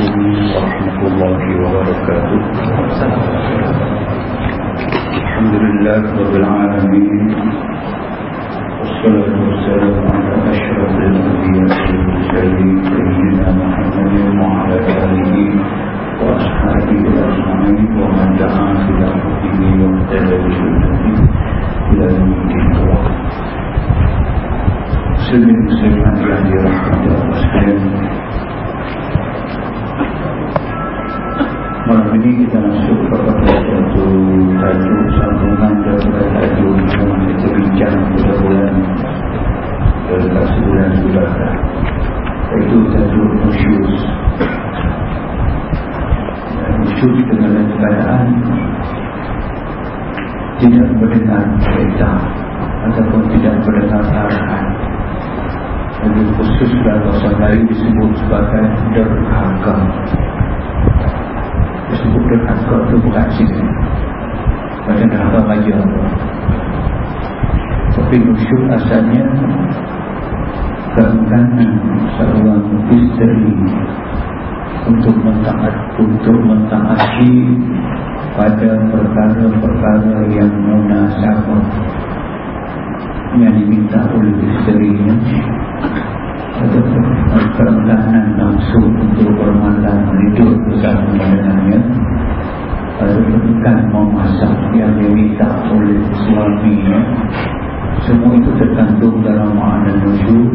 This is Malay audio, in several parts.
عليكم ورحمة الله وبركاته. الحمد لله رب العالمين. والصلاة والسلام على أشرف الأنبياء والمرسلين سيدنا محمد وعلى آله وأصحابه أجمعين ومن دعا بدعوته واهتدى بسنته إلى يوم الدين. Muslimin muslimat yang dirahmati Malam ini kita masuk kepada satu tajuk sambungan daripada tajuk yang kita bincang pada bulan dekat sebulan sudah dah. Iaitu tajuk nusyus. Nusyus dengan keadaan tidak mendengar cerita ataupun tidak mendengar arahan lebih khusus dalam bahasa Melayu disebut sebagai derhaka disebut derhaka itu bukan sini macam derhaka raja tapi nusyuk asalnya keengganan seorang isteri untuk mentaat untuk mentaati pada perkara-perkara yang munasabah yang diminta oleh isterinya kerendahan langsung untuk bermalam hidup bersama dengannya bukan memasak yang diminta oleh suaminya semua itu terkandung dalam makna nusyus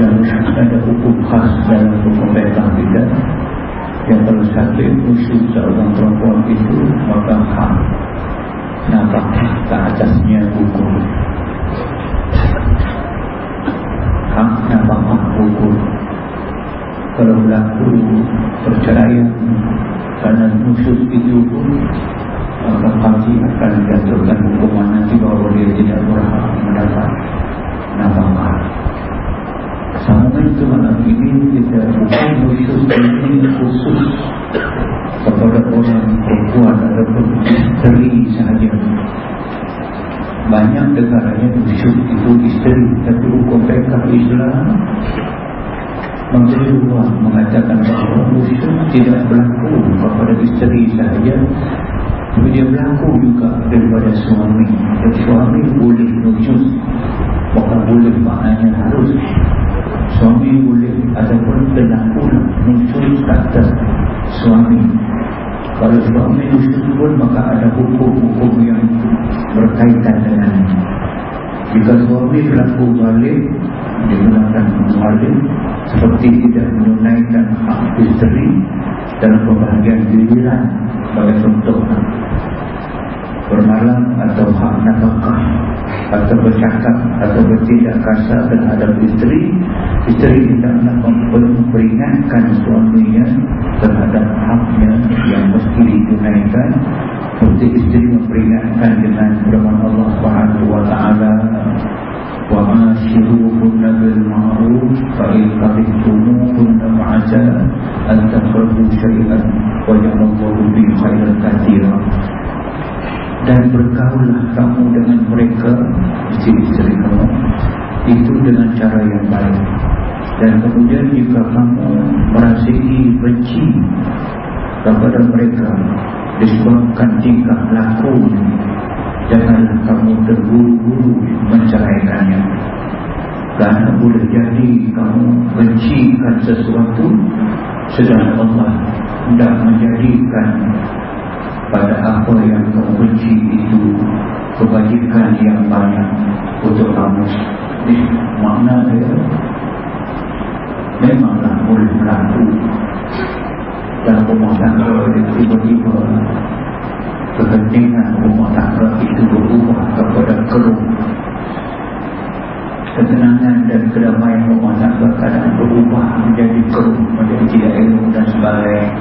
yang ada hukum khas dalam hukum mereka tidak yang kalau satu nusyus seorang perempuan itu maka hak nampak ke atasnya hukum hak nampak hukum kalau berlaku perceraian kerana nusyus itu pun maka kaji akan menjatuhkan hukuman nanti bahawa dia tidak berhak mendapat nampak sama itu malam ini kita bukan nusyus ini khusus kepada orang perempuan ataupun isteri sahaja banyak negaranya nusyuk itu isteri tapi hukum mereka Islam memberi ruang mengatakan bahawa nusyuk tidak berlaku kepada isteri sahaja. Tapi dia berlaku juga daripada suami. Dan suami boleh nusyuk bukan boleh maknanya harus. Suami boleh ataupun berlaku nusyuk kata suami kalau suami nusyuk pun maka ada hukum-hukum yang berkaitan dengan jika suami berlaku balik digunakan balik seperti tidak menunaikan hak isteri dalam pembahagian giliran sebagai contoh bermalam atau hak nafkah atau bercakap atau bertindak kasar terhadap isteri isteri tidak memperingatkan suaminya terhadap haknya yang mesti ditunaikan. Seperti isteri memperingatkan dengan firman Allah Subhanahu wa taala wa ashiruhunna bil ma'ruf fa in karihtumuhunna fa'asa an takrahu shay'an wa ja'alallahu bi khairan katsiran dan bergaulah kamu dengan mereka isteri-isteri kamu itu dengan cara yang baik. Dan kemudian jika kamu merasai benci kepada mereka disebabkan tingkah laku. Janganlah kamu terburu-buru menceraikannya kerana boleh jadi kamu bencikan sesuatu sedang Allah tidak menjadikan pada apa yang benci itu kebajikan yang banyak untuk kamu. Ini makna dia. Memanglah boleh berlaku. Dalam rumah tangga tiba-tiba kepentingan rumah tangga itu berubah kepada keruh ketenangan dan kedamaian rumah tangga kadang berubah menjadi keruh menjadi tidak elok dan sebagainya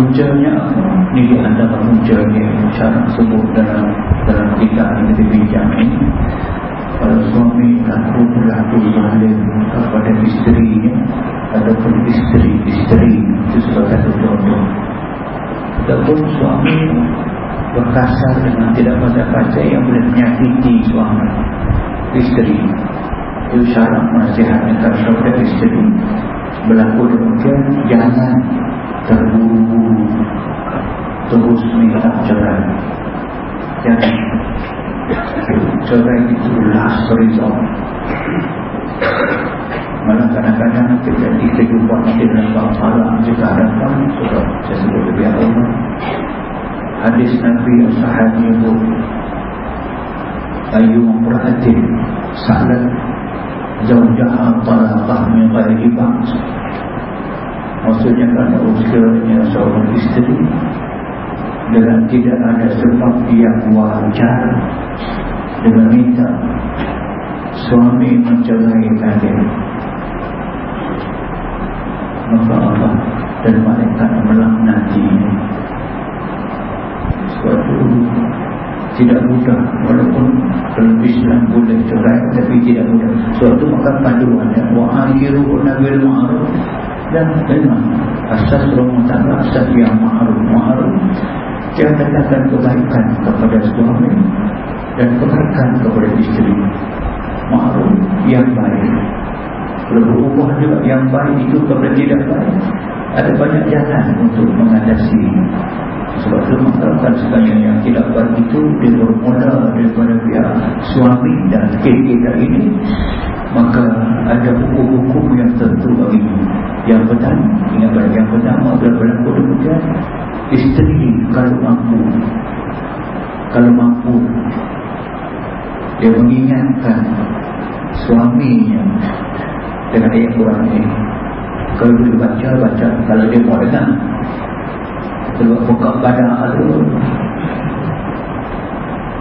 Puncanya ini di antara puncanya syarat sebut dalam dalam kitab yang kita bincang ini. Kalau suami laku berlaku zalim kepada isterinya ataupun isteri-isteri itu sebagai satu contoh. Ataupun suami berkasar dengan tidak baca-baca yang boleh menyakiti suami isteri itu syarat nasihatnya kepada isteri berlaku demikian jangan terburu-buru terus minta cerai jangan cerai itu last result malah kadang-kadang kita kita jumpa mungkin dalam malam juga hadapan sudah saya sebut lebih awal hadis Nabi yang sahaja itu ayu memperhati salat jauh-jauh talaqah min ghairi ba'as maksudnya kalau sekiranya seorang isteri dengan tidak ada sebab yang wajar dengan minta suami mencerai dia maka Allah dan malaikat melaknati suatu tidak mudah walaupun kalau Islam boleh cerai tapi tidak mudah. Suatu maka panduan ya wa akhiru nabil ma'ruf dan memang asas rumah tangga asas yang ma'ruf ma'ruf yang datangkan kebaikan kepada suami dan kebaikan kepada isteri. Ma'ruf yang baik. Berubah juga yang baik itu kepada tidak baik. Ada banyak jalan untuk mengatasi. Sebab itu mengatakan sebenarnya yang tidak baik itu dia bermula daripada pihak suami dan kita ini maka ada hukum-hukum yang tentu bagi yang pertama ingat baik yang pertama adalah berlaku demikian isteri kalau mampu. Kalau mampu dia mengingatkan suaminya dengan ayat Quran ini. Kalau dia baca baca. Kalau dia mau dengar kalau buka badan. ada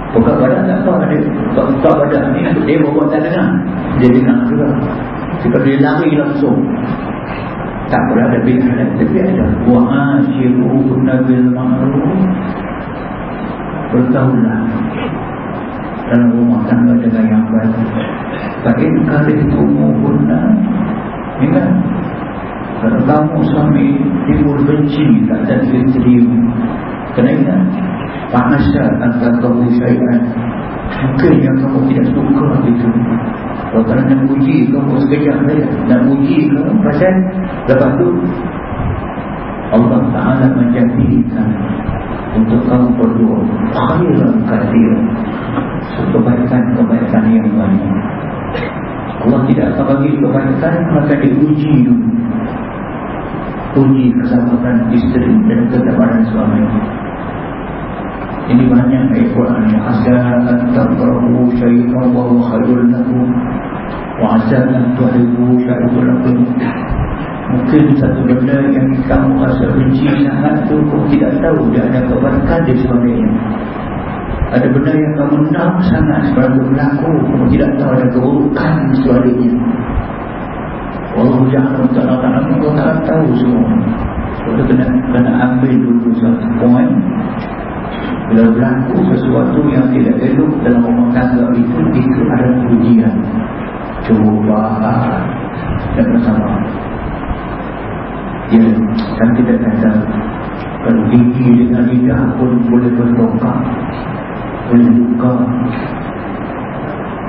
buka badan tak apa dia buka, badan ni dia bawa tak dengar. Dia dengar juga. Jika dia lari langsung. Tak berada pilihan. Tapi ada. Wa'ashiru nabil ma'ruf. Bertahulah dalam rumah tangga dengan yang baik. Fa'in kalih tumuhunna Ingat? Kalau kamu suami Timur benci Tak ada isteri. Kena ingat Fa'asya Antara kamu syai'an Mungkin yang kamu tidak suka itu. Kalau kalau nak uji Kamu sekejap saja Nak uji kamu Pasal Lepas tu Allah Ta'ala menjadikan Untuk kamu berdua Khairan kathir Kebaikan-kebaikan yang banyak. Allah tidak akan bagi kebaikan Maka diuji dulu. Uji kesabaran isteri Dan kesabaran suami Ini banyak ayat Quran Asa an takrahu syaitan Wa khairul lakum. Wa asa an tuhribu syaitan lakum. Mungkin satu benda yang kamu rasa benci sangat tu Tidak tahu dia ada kebaikan di suaminya ada benda yang kamu nak sangat sebagai berlaku Kamu tidak tahu ada keburukan sebaliknya Allah jangan tak nak Kau tak tahu semua. Kita kena, kena ambil dulu satu poin Bila berlaku sesuatu yang tidak elok Dalam rumah tangga itu Itu ada ujian Cuba Dan bersama. Ya, kan kita kata Kalau gigi dengan lidah pun boleh bertokak boleh buka.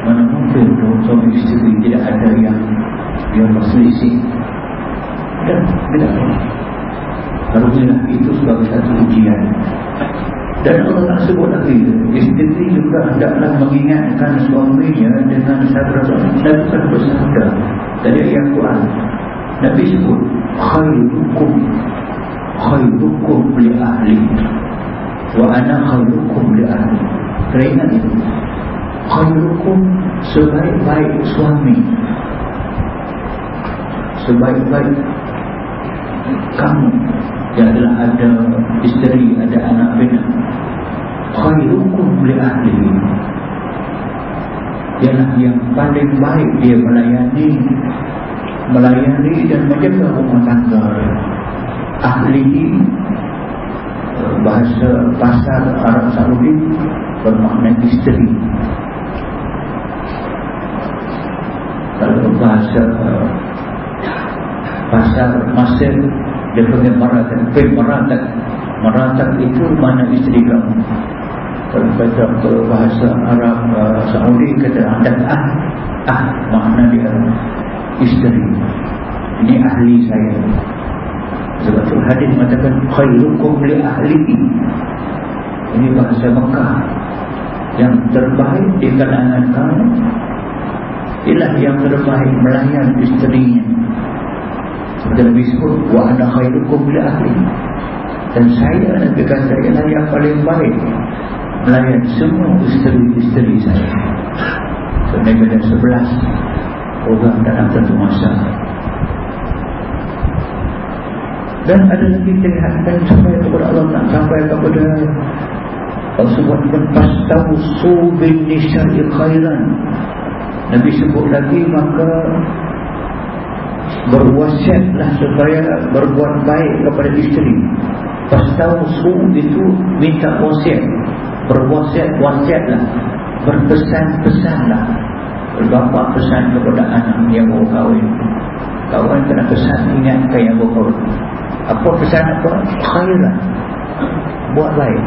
Mana mungkin tu suami isteri tidak ada yang yang berselisih? Dan tidak. Harusnya itu sebagai satu ujian dan Allah tak sebut lagi isteri juga hendaklah mengingatkan suaminya dengan sabra dan bukan bersabda dari ayat Quran. Nabi sebut khairukum khairukum li ahli wa ana khairukum li ahli. Keringat itu Khairukum sebaik-baik suami. Sebaik-baik Kamu Yang ada isteri Ada anak bina. Khairukum li ahli Ialah yang paling baik Dia melayani Melayani dan menjaga rumah tangga. Ahli bahasa pasar Arab Saudi bermakna isteri. Kalau bahasa pasar Mesir dia panggil maratak pe maratak maratak itu mana isteri kamu. Kalau ke bahasa Arab uh, Saudi kata anda ah ah makna dia isteri. Ini ahli saya. Sebab tu hadis mengatakan Khairukum li ahli Ini bahasa Mekah. Yang terbaik di kalangan kamu Ialah yang terbaik melayan isterinya Seperti Nabi sebut Wa ana khairukum li ahli Dan saya Nabi kata Ialah yang paling baik Melayan semua isteri-isteri saya. Sebenarnya ada sebelas Orang dalam satu masa. Dan ada lagi kelihatan sampai kepada Allah tak sampai kepada Allah sebutkan pastahu subin nisyari khairan. Nabi sebut lagi maka berwasiatlah supaya berbuat baik kepada isteri. Pastahu sub itu minta wasiat berwasiat wasiatlah berpesan-pesanlah berbapak pesan kepada anak yang mau kahwin. Kawan kena pesan ingatkan yang mau kahwin. Apa pesan apa? Khairan Buat baik.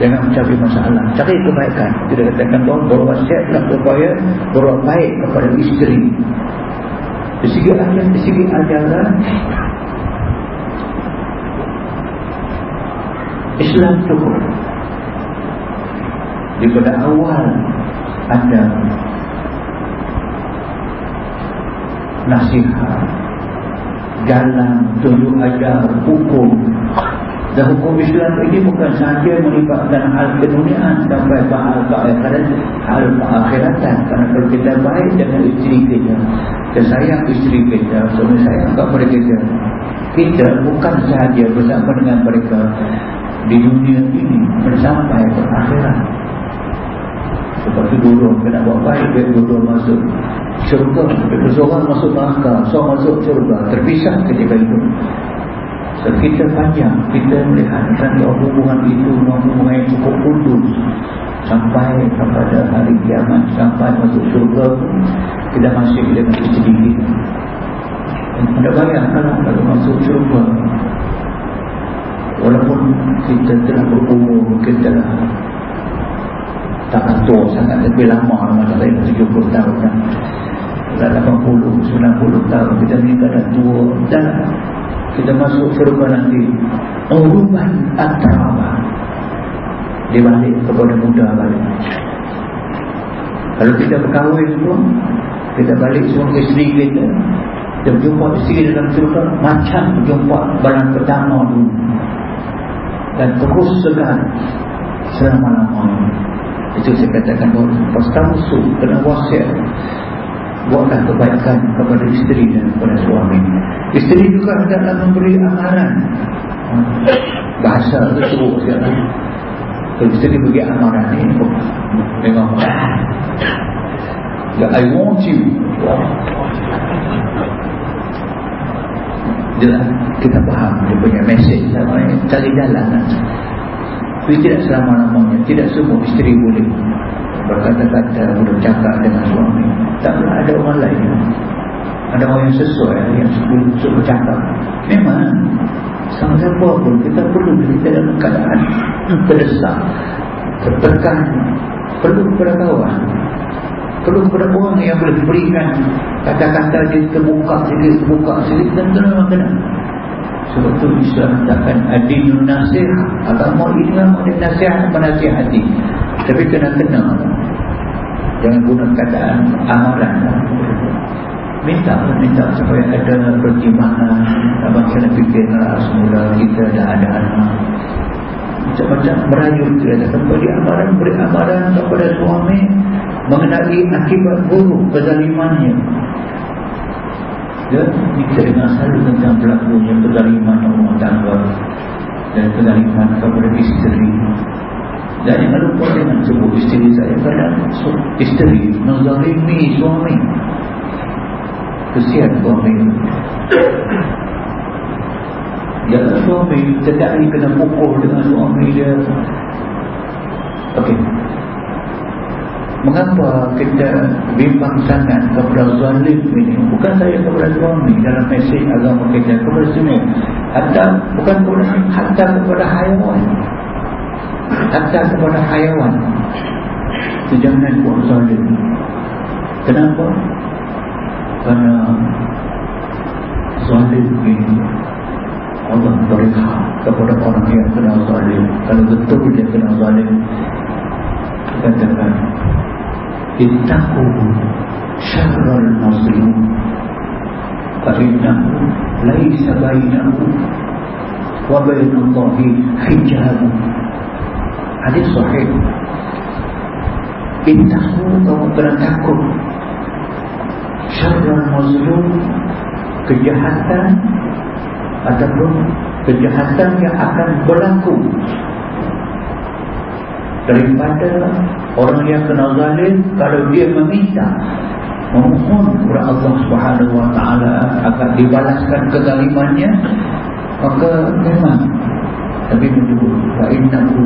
Jangan mencari masalah. Cari kebaikan. Kita katakan bahawa Berwasiatlah supaya Berbuat baik kepada isteri Di segi ajaran Di segi ajaran Islam cukup Daripada awal Ada Nasihat jalan tunjuk ajar hukum dan hukum Islam ini bukan sahaja melibatkan hal keduniaan sampai hal keakhirat hal keakhiratan kerana kalau kita baik dengan isteri kita kita sayang isteri kita suami sayang kepada kita kita bukan sahaja bersama dengan mereka di dunia ini ke akhirat. Seperti dulu kena buat baik dia dulu masuk syurga. Seorang masuk neraka seorang masuk syurga. Terpisah ketika itu so, kita panjang kita melihat tentang hubungan itu hubungan yang cukup kudus. Sampai kepada hari kiamat sampai masuk syurga kita masih dengan isteri kita anda bayangkan kalau masuk syurga walaupun kita telah berumur kita telah tak tua sangat lebih lama masa saya 70 tahun dah. 80, 90 tahun kita ni dah tua. Dan kita masuk surga nanti. Uruban atrama. Dia balik kepada muda balik. Kalau kita berkahwin pun kita balik semua isteri kita. Kita berjumpa isteri dalam surga macam berjumpa barang pertama dulu. Dan terus segar selama-lamanya. Itu saya katakan bahawa Pastamusu kena wasiat buatlah kebaikan kepada isteri dan kepada suami. Isteri juga adalah memberi amaran bahasa itu suruh sekarang kalau isteri bagi amaran ini memang. Ya I want you. Dia, kita faham dia punya message cari jalan tapi tidak selama-lamanya tidak semua isteri boleh berkata-kata bercakap dengan suami tak pernah ada orang lain. Ada orang yang sesuai yang suka bercakap. Memang sama siapa pun kita perlu kita dalam keadaan terdesak tertekan perlu kepada kawan perlu kepada orang yang boleh berikan kata-kata dia terbuka sedikit terbuka sedikit dan tenang tenang sebab itu Islam takkan adil nasihat agama ini agama nasihat menasihati. Tapi kena kena Jangan guna kataan amaran Minta minta supaya ada pertimbangan. Abang kena fikirlah semula kita dah ada anak. Macam-macam merayu kita Beri amaran, beri amaran kepada suami Mengenali akibat buruk kezalimannya. Ya, kita dengar selalu tentang berlakunya kezaliman rumah tangga dan kezaliman kepada isteri. dan jangan lupa dengan sebut isteri saya. Kadang isteri Nazarimi suami. Kesian suami. Jangan suami Tidak ni kena pukul dengan suami dia. Okey. Mengapa kita bimbang sangat kepada zalim ini? Bukan saya kepada suami Dalam mesej agama kita Kepada semua. Hatta bukan kepada Hatta kepada haiwan Hatta kepada Itu jangan buat zalim Kenapa? Kerana zalim ini Allah berikan kepada orang yang kena zalim kalau betul dia kena zalim katakan ittaqu syarral mazlum fa innahu laysa bainahu wa bainallahi hijab hadis sahih. Ittaqu kamu kena takut syarral mazlum kejahatan ataupun kejahatan yang akan berlaku daripada orang yang kena zalim kalau dia meminta memohon kepada Allah Subhanahu wa taala akan dibalaskan kezalimannya maka memang tapi menyebut fa innahu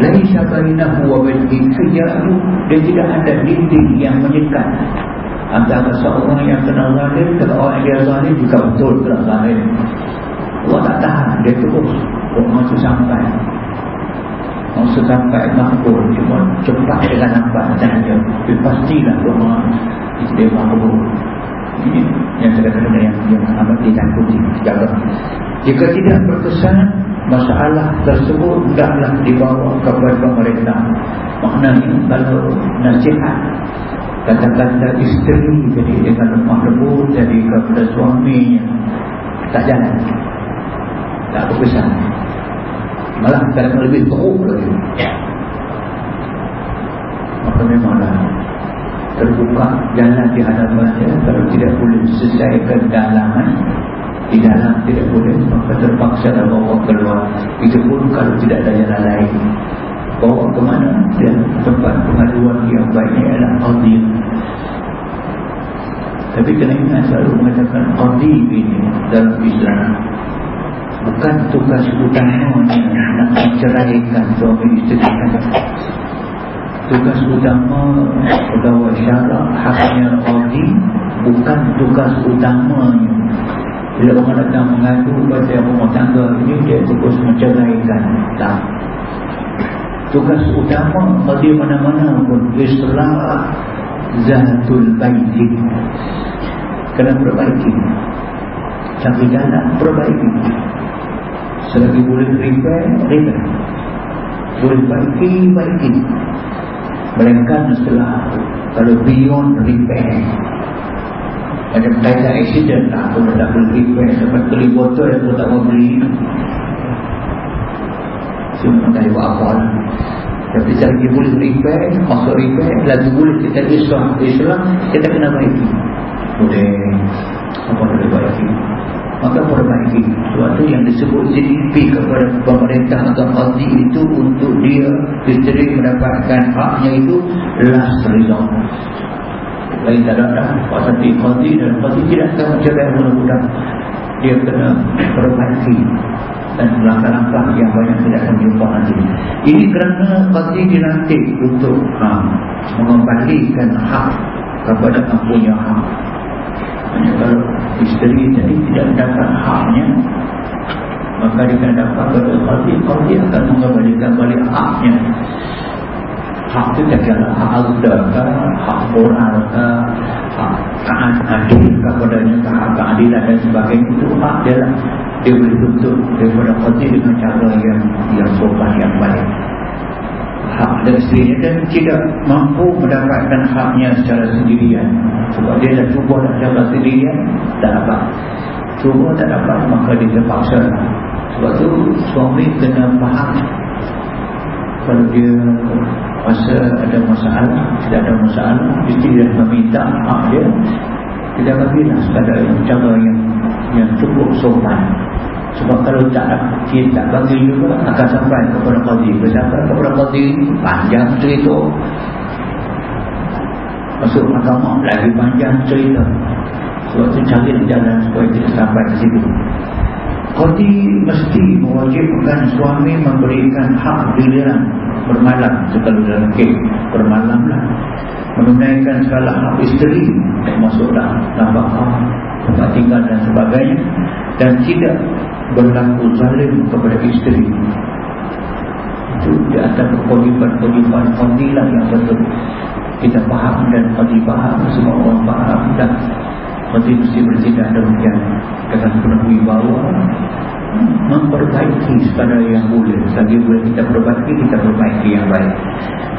laisa bainahu wa bainal hijab dia tidak ada dinding yang menyekat. Antara seorang yang kena zalim dan orang yang zalim juga betul kena zalim. Allah tak tahan dia terus masuk sampai. Masuk sampai makbul cuma cepat dengan nampak sahaja. Tapi pastilah doa dia makbul. Ini yang kadang-kadang yang, yang amat ditakuti jaga. Jika tidak berkesan masalah tersebut tidaklah dibawa kepada pemerintah maknanya kalau nasihat kata-kata isteri jadi dengan lemah lembut jadi kepada suaminya tak jalan. Tak berkesan malah kadang lebih teruk lagi. Maka memanglah terbuka jalan di hadapannya kalau tidak boleh selesaikan dalaman di dalam tidak boleh. Maka terpaksa dan bawa keluar. Itu pun kalau tidak ada jalan lain. Bawa ke mana? Dan tempat pengaduan yang baiknya adalah qadi tapi kena ingat selalu mengatakan qadi ini dalam Islam bukan tugas utamanya nak menceraikan suami isteri tugas utama pegawai syarak haknya qadi bukan tugas utamanya bila orang datang mengadu pada rumah tangga ini dia terus menceraikan tak. Tugas utama qadi mana-mana pun islah zatul baiti. Kena perbaiki. Sampai jalan perbaiki selagi boleh repair repair boleh baiki baiki. Melainkan setelah kalau beyond repair macam kaitan accident lah. Aku tak boleh repair sampai beli botol aku tak boleh beli. Cuma tak buat apa. Lah tapi selagi boleh repair masuk repair lalu boleh kita Islam Islam kita kena baiki boleh. Apa boleh baiki maka perbaiki suatu yang disebut GDP kepada pemerintah atau qadi itu untuk dia isteri mendapatkan haknya itu last resort lain tak ada pasal di qadi dan qadi tidak akan mencerai mudah-mudah dia kena perbaiki dan langkah-langkah yang banyak tidak akan jumpa nanti. Ini kerana qadi dilantik untuk ha, mengembalikan hak kepada punya hak. Hanya kalau isteri tadi tidak dapat haknya maka dia akan dapat qadi qadi akan mengembalikan balik haknya hak itu kira hak agda ke hak moral ke hak keadil kepadanya ke hak keadilan dan sebagainya. Itu hak dia lah. Dia boleh tuntut daripada qadi dengan cara yang yang sopan yang baik. Hak dan isterinya dan tidak mampu mendapatkan haknya secara sendirian. Sebab dia dah cuba nak jaga sendirian tak dapat. Cuba tak dapat maka dia terpaksa. Sebab tu suami kena faham. Kalau dia rasa ada masalah tidak ada masalah isteri dah meminta hak dia tidak bagilah sekadar yang cara yang yang cukup sopan sebab kalau tak kita bagi juga akan sampai kepada qadi. Sampai kepada qadi panjang cerita. Masuk mahkamah lagi panjang cerita. Sebab itu cari jalan supaya kita sampai ke situ. Qadi mesti mewajibkan suami memberikan hak giliran bermalam sekali dalam kes bermalamlah menunaikan segala hak isteri termasuklah nafkah tempat tinggal dan sebagainya. Dan tidak berlaku zalim kepada isteri. Itu di antara kewajiban-kewajiban fadilah yang betul. Kita faham dan fadil faham semua orang faham dan fadil mesti bertindak demikian dengan penuh wibawa memperbaiki sekadar yang boleh. Lagi boleh kita perbaiki kita perbaiki yang baik.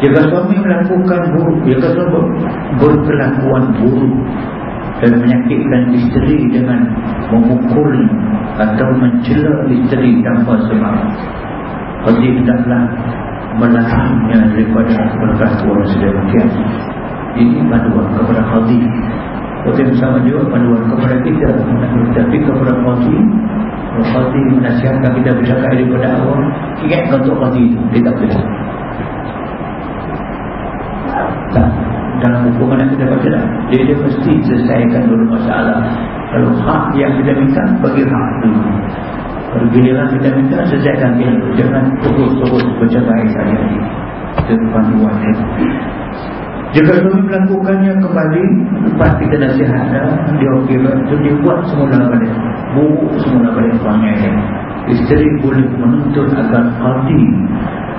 Jika suami melakukan buruk jika suami berkelakuan buruk dan menyakitkan isteri dengan memukul atau mencela isteri tanpa sebab Qadi tidaklah melarangnya daripada perkelakuan sedemikian. Ini panduan kepada Qadi Qadi sama juga panduan kepada kita tapi kepada Qadi Qadi menasihatkan kita bercakap daripada awal Ingat untuk Qadi Dia tak boleh. Tak. Dalam hukuman yang kita baca tak Dia, dia mesti selesaikan dulu masalah. Kalau hak yang kita minta Bagi hak dulu Bila kita minta selesaikan dia Jangan terus-terus bercakap saja Itu panduan jika suami melakukannya kembali Lepas kita nasihat Dia okey Itu dia buat semula balik Buruk semula balik suaminya Isteri boleh menuntut agar Qadi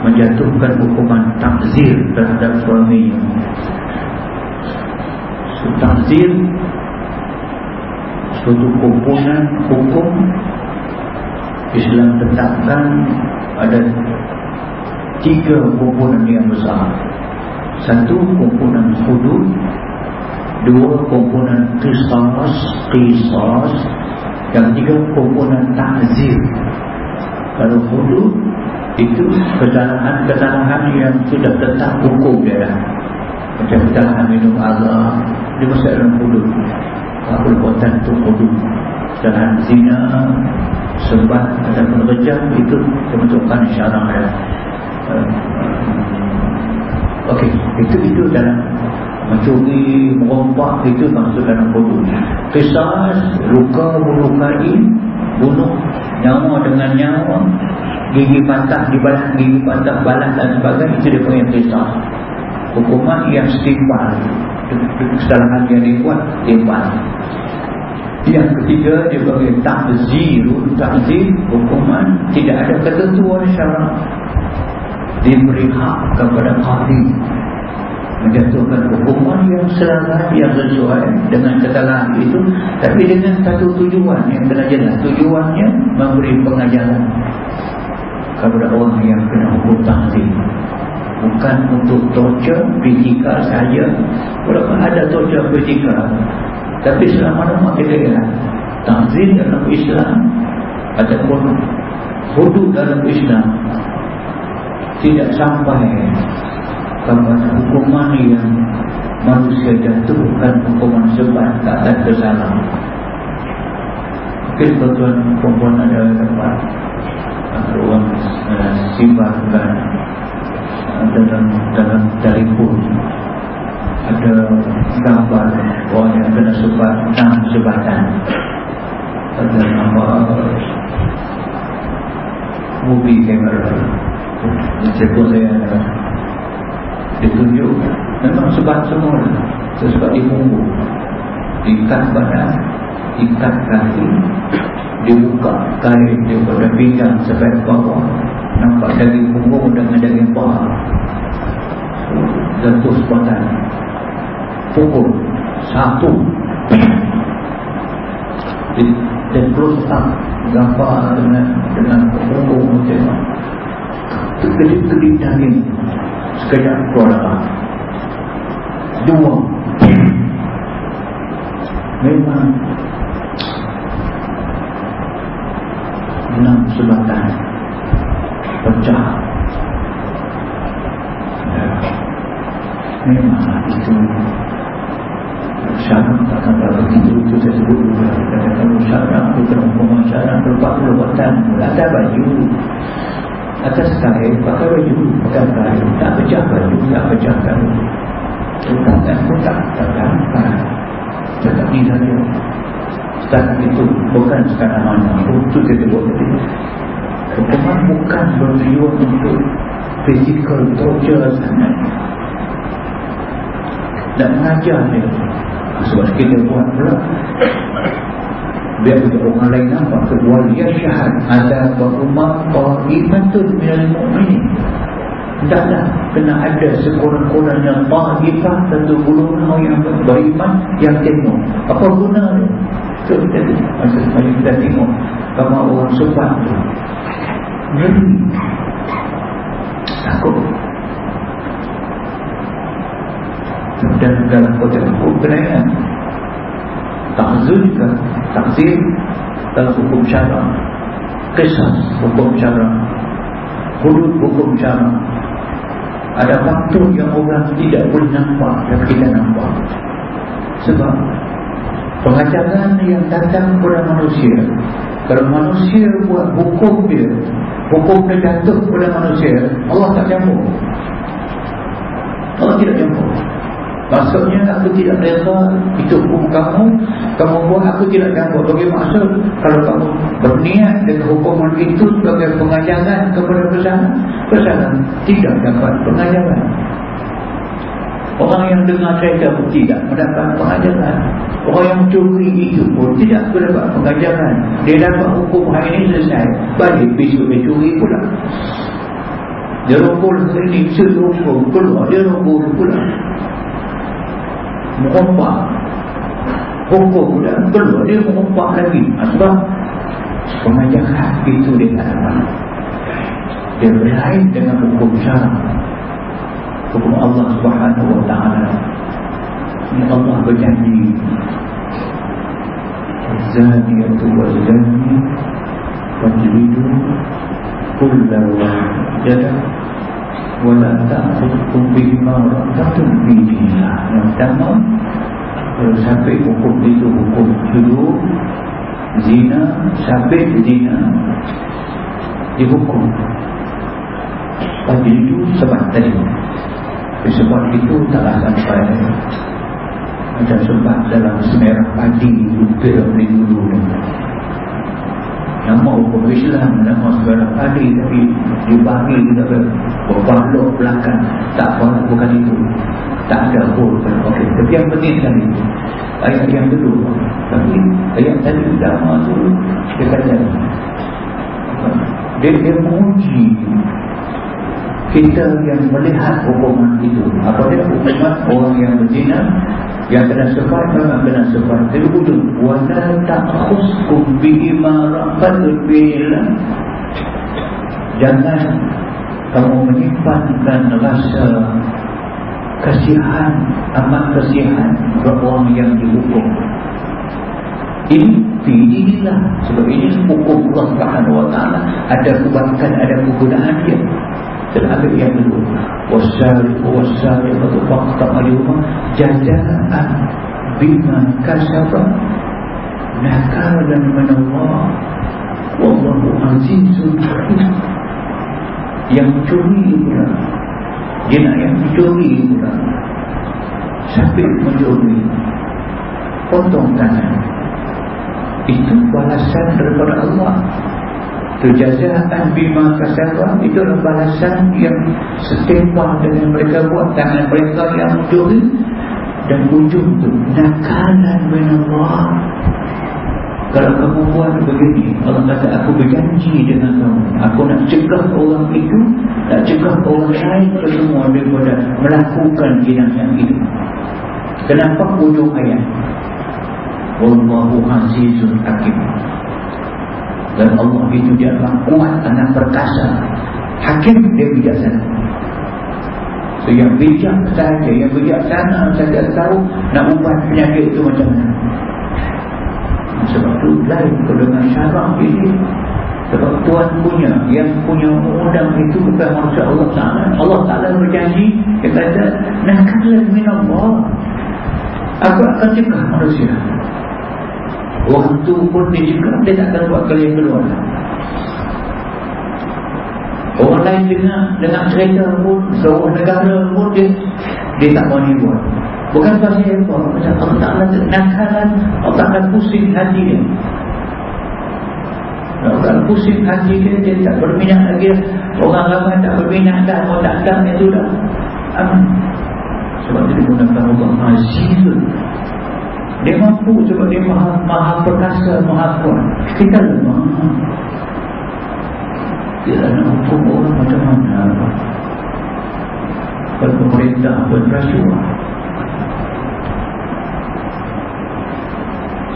Menjatuhkan hukuman takzir terhadap suaminya so, Takzir Suatu komponen hukum Islam tetapkan Ada Tiga komponen yang besar satu komponen hudud. Dua komponen qisas Qisas. Dan tiga komponen ta'zir. Kalau hudud Itu kesalahan-kesalahan yang sudah tetap hukum dia dah. Macam kesalahan minum azab Dia masih dalam hudud. Perbuatan itu hudud. Kesalahan zina Sebab ataupun rejam Itu termasukkan syarang dia Okey, itu itu dalam mencuri, merompak itu masuk dalam bodoh. Kisah luka melukai, bunuh nyawa dengan nyawa, gigi patah di balas gigi patah balas dan sebagainya itu dia punya kisah. Hukuman yang setimpal, kesalahan yang dibuat timpal. Yang ketiga dia bagi takzir, takzir hukuman tidak ada ketentuan syarat diberi hak kepada qadi. Menjatuhkan hukuman yang selamat yang sesuai dengan kesalahan itu tapi dengan satu tujuan yang benar jelas. Tujuannya memberi pengajaran kepada orang yang kena hukum tahzir bukan untuk torture kritikal saja. Walaupun ada torture kritikal tapi selama-lama kita lihat tahzir dalam Islam ataupun hudud dalam Islam tidak sampai kepada hukuman yang manusia jatuhkan hukuman sebab tak ada kesalahan. Mungkin tuan perempuan ada tempat ruang uh, simbarkan uh, dalam dalam telefon. Ada gambar orang yang kena sebat enam sebatan. Ada nama movie kamera Cikgu saya ditunjuk memang sebab semua sebab di punggung ikat badan ikat kaki dibuka kain daripada pinggang sampai bawah. Nampak daging punggung dengan daging paha. Jatuh badan. Pukul satu. Dan terus tak gambar dengan dengan punggung macam Kedip-kedip daging Sekejap keluar darah Dua Memang Enam sebatan Pecah Memang itu Syarat tak kata begitu Itu saya sebut Kalau syarat itu hukuman syarat Berbuat perbuatan Ada baju atas kain pakai baju pakai kain tak pecah baju tak pecah kain pun tak tak dapat tetap di saja setakat itu bukan sekarang mana itu kita buat tadi hukuman bukan bertujuan untuk physical torture sangat. Dan mengajar dia sebab kita buat pula biar untuk orang lain nampak keluar dia syahad. Ada berumah ta'ifatun minal mu'minin. Taklah kena ada sekurang-kurangnya ta'ifah satu golongan yang beriman yang tengok. Apa guna dia? Takut tadi masa semuanya kita tengok Kamu orang sopan tu. Ngeri Takut. Dan dalam kota hukum kenaian Takzul ke Takzir Dalam hukum syarah Kisah hukum syarah Hudud hukum syarah Ada faktor yang orang tidak boleh nampak Yang kita nampak. Sebab Pengajaran yang datang kepada manusia Kalau manusia buat hukum dia Hukum dia jatuh kepada manusia Allah tak campur Allah tidak campur Maksudnya aku tidak rela Itu hukum kamu. Kamu buat aku tidak campur Bagi maksud Kalau kamu berniat dengan hukuman itu Sebagai pengajaran kepada pesanan Pesanan tidak dapat pengajaran Orang yang dengar cerita pun tidak mendapat pengajaran Orang yang curi itu pun tidak mendapat pengajaran Dia dapat hukum hari ini selesai. Balik besok dia curi pula. Dia rumpul hari ini rumpul. Keluar Dia rumpul pula Merompak Hukum pula keluar Dia merompak lagi. Ha, Sebab pengajaran itu dia tak dapat. Dia berlain dengan hukum syarat hukum Allah Subhanahu wa taala. Ini Allah berjanji. Zaniyatu wa zani fajlidu kulla wahida wa la ta'khudhukum bima fi dinillah. Yang pertama, kalau sampai hukum itu hukum hidup zina sampai zina dihukum. Fajlidu sebab tadi. Sebab itu taklah sampai. Macam sebab dalam semerah pagi Lupir dari dulu. Nama hukum Islam Nama semerah pagi Tapi dibagi kita Berbalok belakang Tak apa bukan itu. Tak ada hul Okey, Tapi yang penting sekali Ayat yang kedua Tapi ayat tadi Dama tu Dia kata Dia, dia menguji kita yang melihat hukuman itu. Apa dia hukuman? Orang yang berzina yang kena sefat memang kena sefat dari ujung wala ta'khuskum bima raqatul bil jangan kamu menyimpankan rasa kasihan amat kasihan kepada orang yang dihukum. Ini inilah sebab ini hukum Allah Subhanahu wa taala. Ada kebaikan ada kegunaan dia. Dan ada yang kedua wasyariq wasyariq atau fakta ayyuma jajaan bima kasaba. Nakalan min Allah. Wallahu azizun hakim yang curi pula dia yang curi pula sampai mencuri potong tangan. Itu balasan daripada Allah. Kejazaan bima kasabah itu adalah balasan yang setimpal dengan mereka buat tangan mereka yang mencuri dan ujung itu nakalan minallah kalau kamu buat begini Allah kata aku berjanji dengan kamu. Aku nak cegah orang itu nak cegah orang lain semua daripada melakukan jenayah itu. Kenapa ujung ayat? Wallahu azizun hakim. Dan Allah itu dia akan kuat anak perkasa. Hakim dia bijaksana. So yang bijak saja yang bijaksana saja tahu nak ubat penyakit itu macam mana itu lain dengan syarah ini sebab Tuhan punya yang punya undang itu bukan manusia Allah Ta'ala. Allah Ta'ala berjanji kata nakalah min Allah aku akan cegah manusia. Waktu pun dia juga Dia tak akan buat kali yang kedua. Orang lain dengar Dengar cerita pun Sebuah negara pun dia Dia tak mau ni buat Bukan yang apa Macam Allah Ta'ala nakalan Allah Ta'ala pusing hati dia Allah Ta'ala pusing hati dia Dia tak berminat lagi Orang ramai tak berminat dah Mau tak dah itu dah Amin Sebab dia gunakan Allah Azizul dia mampu sebab dia maha, maha perkasa, maha kuat. Kita lemah. Dia nak hukum orang macam mana? Pemerintah berrasuah.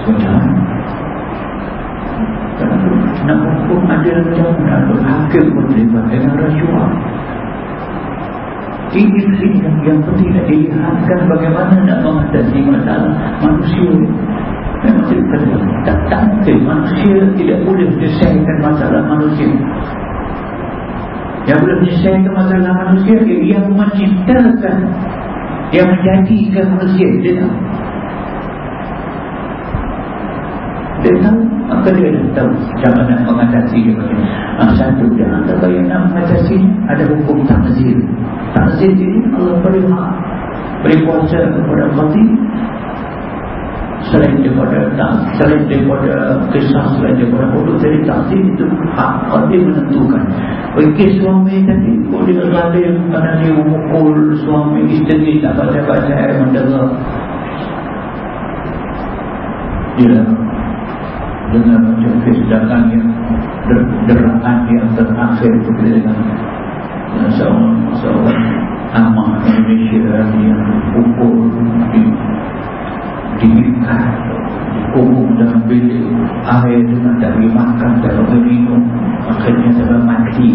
Sudah. nak hukum adil macam mana hakim pun terlibat dengan rasuah ini yang, yang penting nak dilihatkan bagaimana nak mengatasi masalah manusia tak, mungkin manusia tidak boleh menyelesaikan masalah manusia. Yang boleh menyelesaikan masalah manusia yang menciptakan yang menjadikan manusia. Dia tahu dia tahu maka dia dah tahu macam mana mengatasi dia. Ah, satu dia antara yang nak mengatasi. Ada hukum takzir. Takzir ini Allah beri hak. Beri kuasa kepada mati. Selain daripada tak, selain daripada kisah selain daripada hukum jadi takzir itu hak. Dia menentukan. Bagi suami tadi boleh zalim kerana dia memukul suami isteri tak baca-baca air mendengar. Dia dengan macam kesedakan yang der, deraan yang terakhir itu dengan seorang seorang Indonesia yang pukul di diikat dikurung dalam bilik air dengan tak boleh makan tak boleh minum akhirnya sampai mati.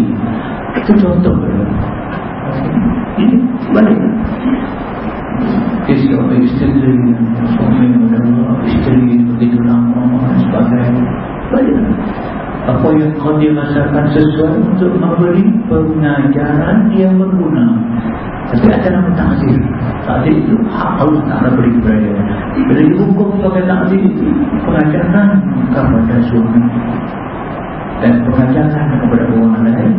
Itu contoh ini balik Isteri isteri suami adalah isteri begitu lama dan sebagainya. Banyak. Dirasakan sesuai untuk memberi pengajaran yang berguna. Tapi ada nama takzir. Takzir itu hak Allah Ta'ala beri kepada Bila dihukum sebagai takzir itu pengajaran kepada suami dan pengajaran kepada orang lain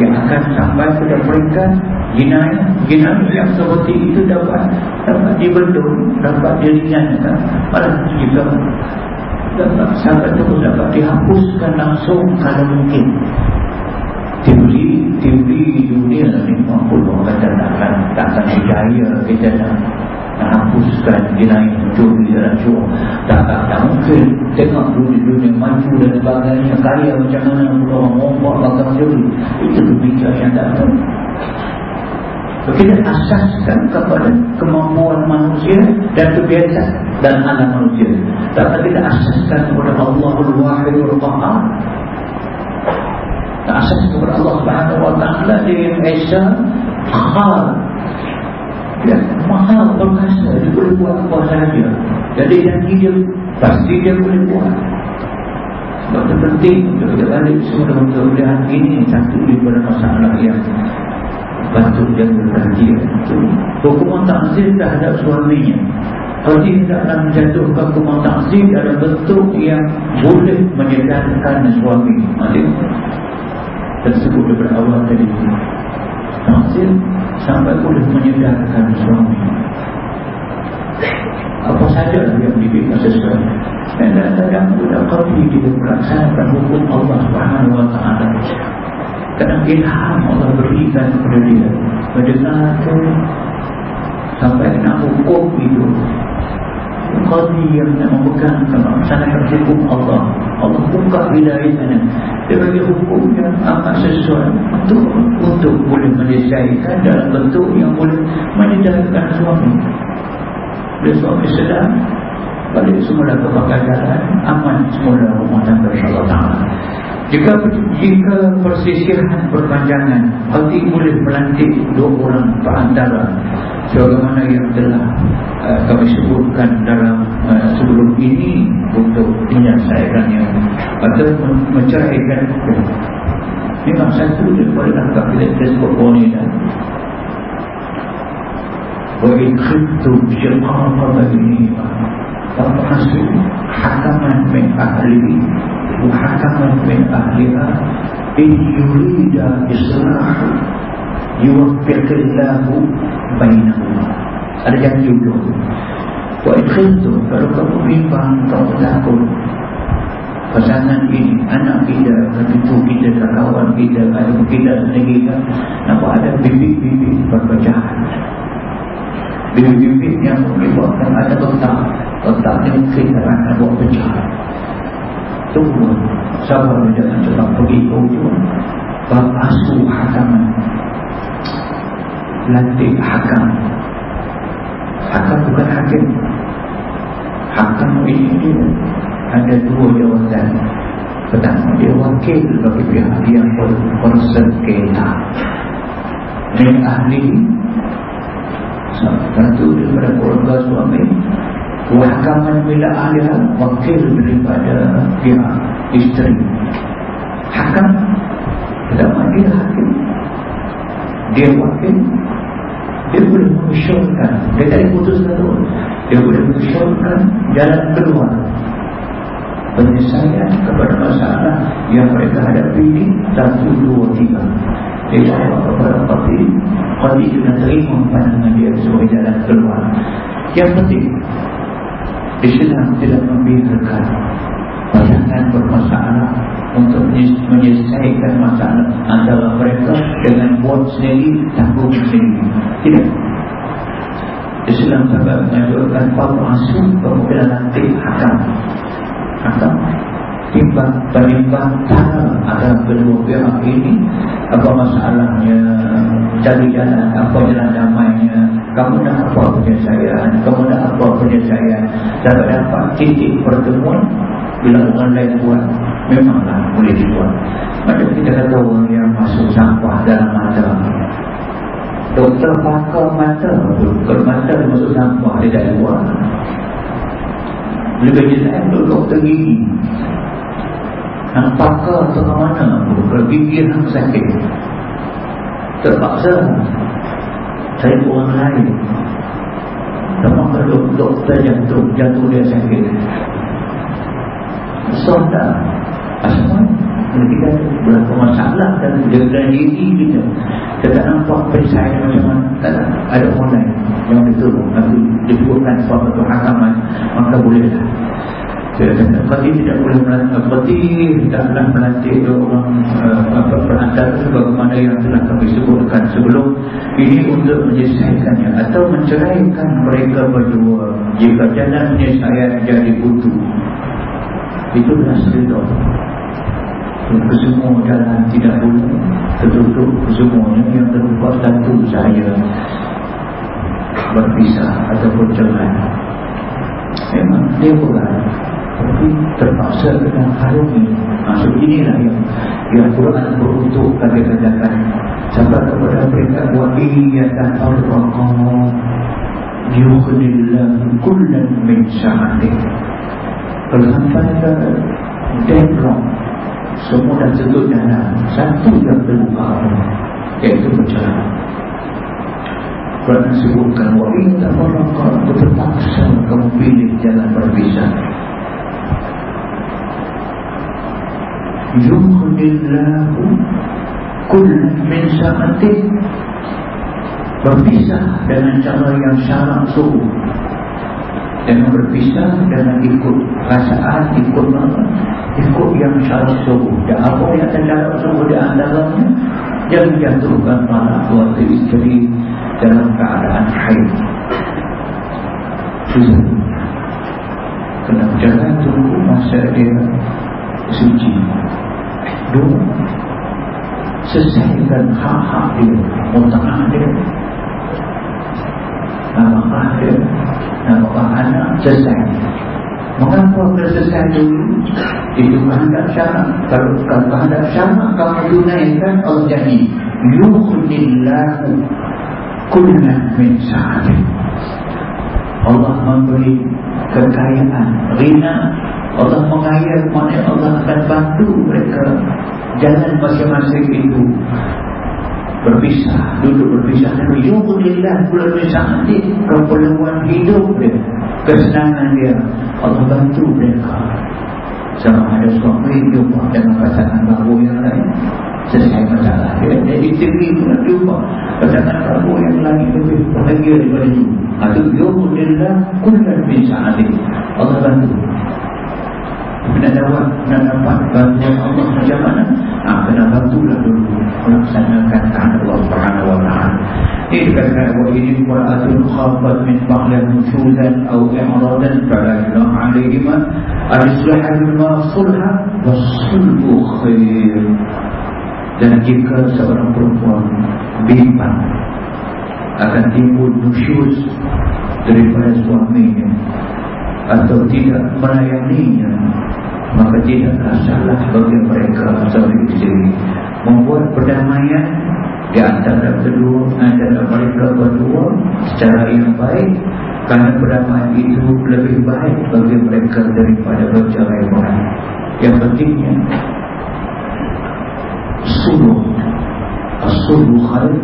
yang akan sampai pada peringkat jinayah yang seperti itu dapat dapat dibendung dapat diringankan malah jika dapat sampai terus dapat dihapuskan langsung kalau mungkin. Teori teori dunia ni mampu orang kata takkan takkan hidayah kita nak hapuskan jenayah mencuri dalam syurga tak, tak, tak mungkin. Tengok dunia-dunia maju dan sebagainya kaya macam mana orang ngomong bakal mencuri itu berbicara yang tak tahu kita asaskan kepada kemampuan manusia dan kebiasaan dan anak manusia. Tak kita asaskan kepada Allahul Wahidul Qahar asas kepada Allah Subhanahu Wa Taala dia Esa Khal ya, mahal perkasa dia boleh buat apa sahaja. Jadi janji dia pasti dia boleh buat. Sebab penting untuk kita balik semua mudah-mudahan ini satu daripada masalah yang patut dan berhati hukuman takzir terhadap suaminya. Kalau tidak akan menjatuhkan hukuman takzir dalam bentuk yang boleh menyedarkan suami. Maksudnya tersebut daripada awal tadi. Takzir sampai boleh menyedarkan suami. Apa saja yang diberikan sesuai dan kadang-kadang sudah kami kita melaksanakan hukum Allah Subhanahu Wa Taala kadang ilham Allah berikan kepada dia. Mendengar tu sampai nak hukum itu Qadhi yang nak memegang melaksanakan hukum Allah. Allah buka hidayahnya. Dia bagi hukum yang amat sesuai. Untuk untuk boleh menyelesaikan dalam bentuk yang boleh menyedahkan suami. Bila suami sedang Balik semula kepakai jalan Aman semula rumah jika jika persisihan berpanjangan Hati boleh melantik dua orang perantara Sebagaimana yang telah uh, kami sebutkan dalam uh, sebelum ini Untuk menyelesaikannya Atau menceraikan Memang satu daripada langkah kita kita sebut bawah ini dan وَإِنْ خِبْتُمْ شِقَاقَ بَيْنِهِمَا فَبْعَثُوا حَكَمًا مِنْ أَهْلِهِ muhakaman min ahliha in yurida islah yuwaffiqillahu bainahuma ada yang juga wa ikhintu kamu bimbang ta'udahku pasangan ini anak kita tapi itu kita kawan kita kalau kita sendiri kan nampak ada bibit-bibit perpecahan bibit-bibit yang menyebabkan ada otak otak ini kita akan buat pecahan tunggu sabar jangan cepat pergi ke ujung. Bab asu hakaman lantik hakam. Hakam bukan hakim. Hakam ini ada dua jawatan Pertama dia wakil bagi pihak yang bersengketa Ini ahli Satu daripada keluarga suami Wahkaman bila ahli Wakil daripada pihak isteri. Hakam? Pertama dia hakim. Dia wakil. Dia boleh mengusulkan. Dia tak diputuskan tu Dia boleh mengusulkan jalan keluar. Penyelesaian kepada masalah yang mereka hadapi ini satu, dua, tiga. Dia jawab kepada parti parti kena terima pandangan dia sebagai jalan keluar. Yang penting Islam tidak membiarkan pasangan bermasalah untuk menyelesaikan masalah antara mereka dengan buat sendiri tanggung sendiri. Tidak. Islam juga mengajarkan Bapak Asuh kemudian nanti hakam. Atau timbang berimbang cara ada kedua pihak ini apa masalahnya cari jalan apa jalan damainya kamu nak apa penyelesaian? Kamu nak apa penyelesaian? Dapat dapat titik pertemuan? Bila orang lain buat memanglah boleh dibuat. Macam kita kata orang yang masuk sampah dalam mata. Doktor pakar mata kalau mata masuk sampah dia tak buat. Lebih jelas untuk doktor gigi. Yang pakar ke mana Kalau gigi yang sakit. Terpaksa Saya orang lain. Sama kalau doktor jantung Jantung dia sakit. Sonda Asal? Bila kita berapa masalah Dan jaga diri kita. Kita tak nampak perisai macam mana. Tak ada orang lain Yang betul. Tapi disebutkan suatu hakaman Maka bolehlah Berarti tidak boleh melantik Berarti tidaklah melantik orang uh, Perantara sebagaimana yang telah kami sebutkan sebelum Ini untuk menyelesaikannya Atau menceraikan mereka berdua. Jika jalan penyelesaian jadi butuh Itu cerita. Kesemua jalan tidak boleh Tertutup kesemuanya yang terlupa satu saya Berpisah ataupun cerai. Memang dia bukan tapi terpaksa dengan harum ini. Maksud inilah yang Yang Quran beruntuk kata-katakan Sampai kepada mereka Wa'iyatan al-raqam Yuhdillah Kullan min sa'adik Kalau sampai ke Deadlock Semua dah sedut jalan Satu yang terbuka. Iaitu berjalan. Quran sebutkan Wa'iyatan al-raqam Terpaksa kamu pilih jalan berpisah yuhdillahu kull min sa'atin berpisah dengan cara yang syarak suruh dengan berpisah dengan ikut perasaan ikut apa? Ikut yang syarak suruh dan apa yang syarak suruh di antaranya? Yang jatuhkan para keluarga isteri dalam keadaan haid. Susah kena jangan tunggu masa dia suci. Dua selesaikan hak-hak dia muta'ah dia. Nama dia nama anak selesai mengapa selesai dulu? Itu kehendak syarat kalau kehendak syarat kamu tunaikan Allah jadi. Yuhnillahu kullan min sa'atin Allah memberi kekayaan rina Allah mengayat mana Allah akan bantu mereka jalan masing-masing itu. Berpisah duduk berpisah. Dan yukulillah bulan pisah nanti keperluan hidup dia kesenangan dia. Allah bantu mereka. Sama ada suami jumpa dengan pasangan baru yang lain. Selesai masalah dia jadi isteri pun jumpa pasangan baru yang lain. Lebih bahagia daripada itu. Itu yukulillah kulan pisah nanti Allah bantu nak dapat nak dapat bantuan Allah macam mana? Ha, kena bantulah dulu melaksanakan kehendak Allah Subhanahu wa taala. Ini dikatakan bahawa ini qira'atul khabat min ba'lan nusyuzan atau i'radan fala yunaha 'alaihima al-islahan ma sulha was-sulhu khair. Dan jika seorang perempuan bimbang akan timbul nusyuz daripada suaminya atau tidak melayaninya maka tidaklah salah bagi mereka isteri membuat perdamaian di antara kedua antara mereka berdua secara yang baik kerana perdamaian itu lebih baik bagi mereka daripada bercerai berai yang pentingnya suluh suluh khair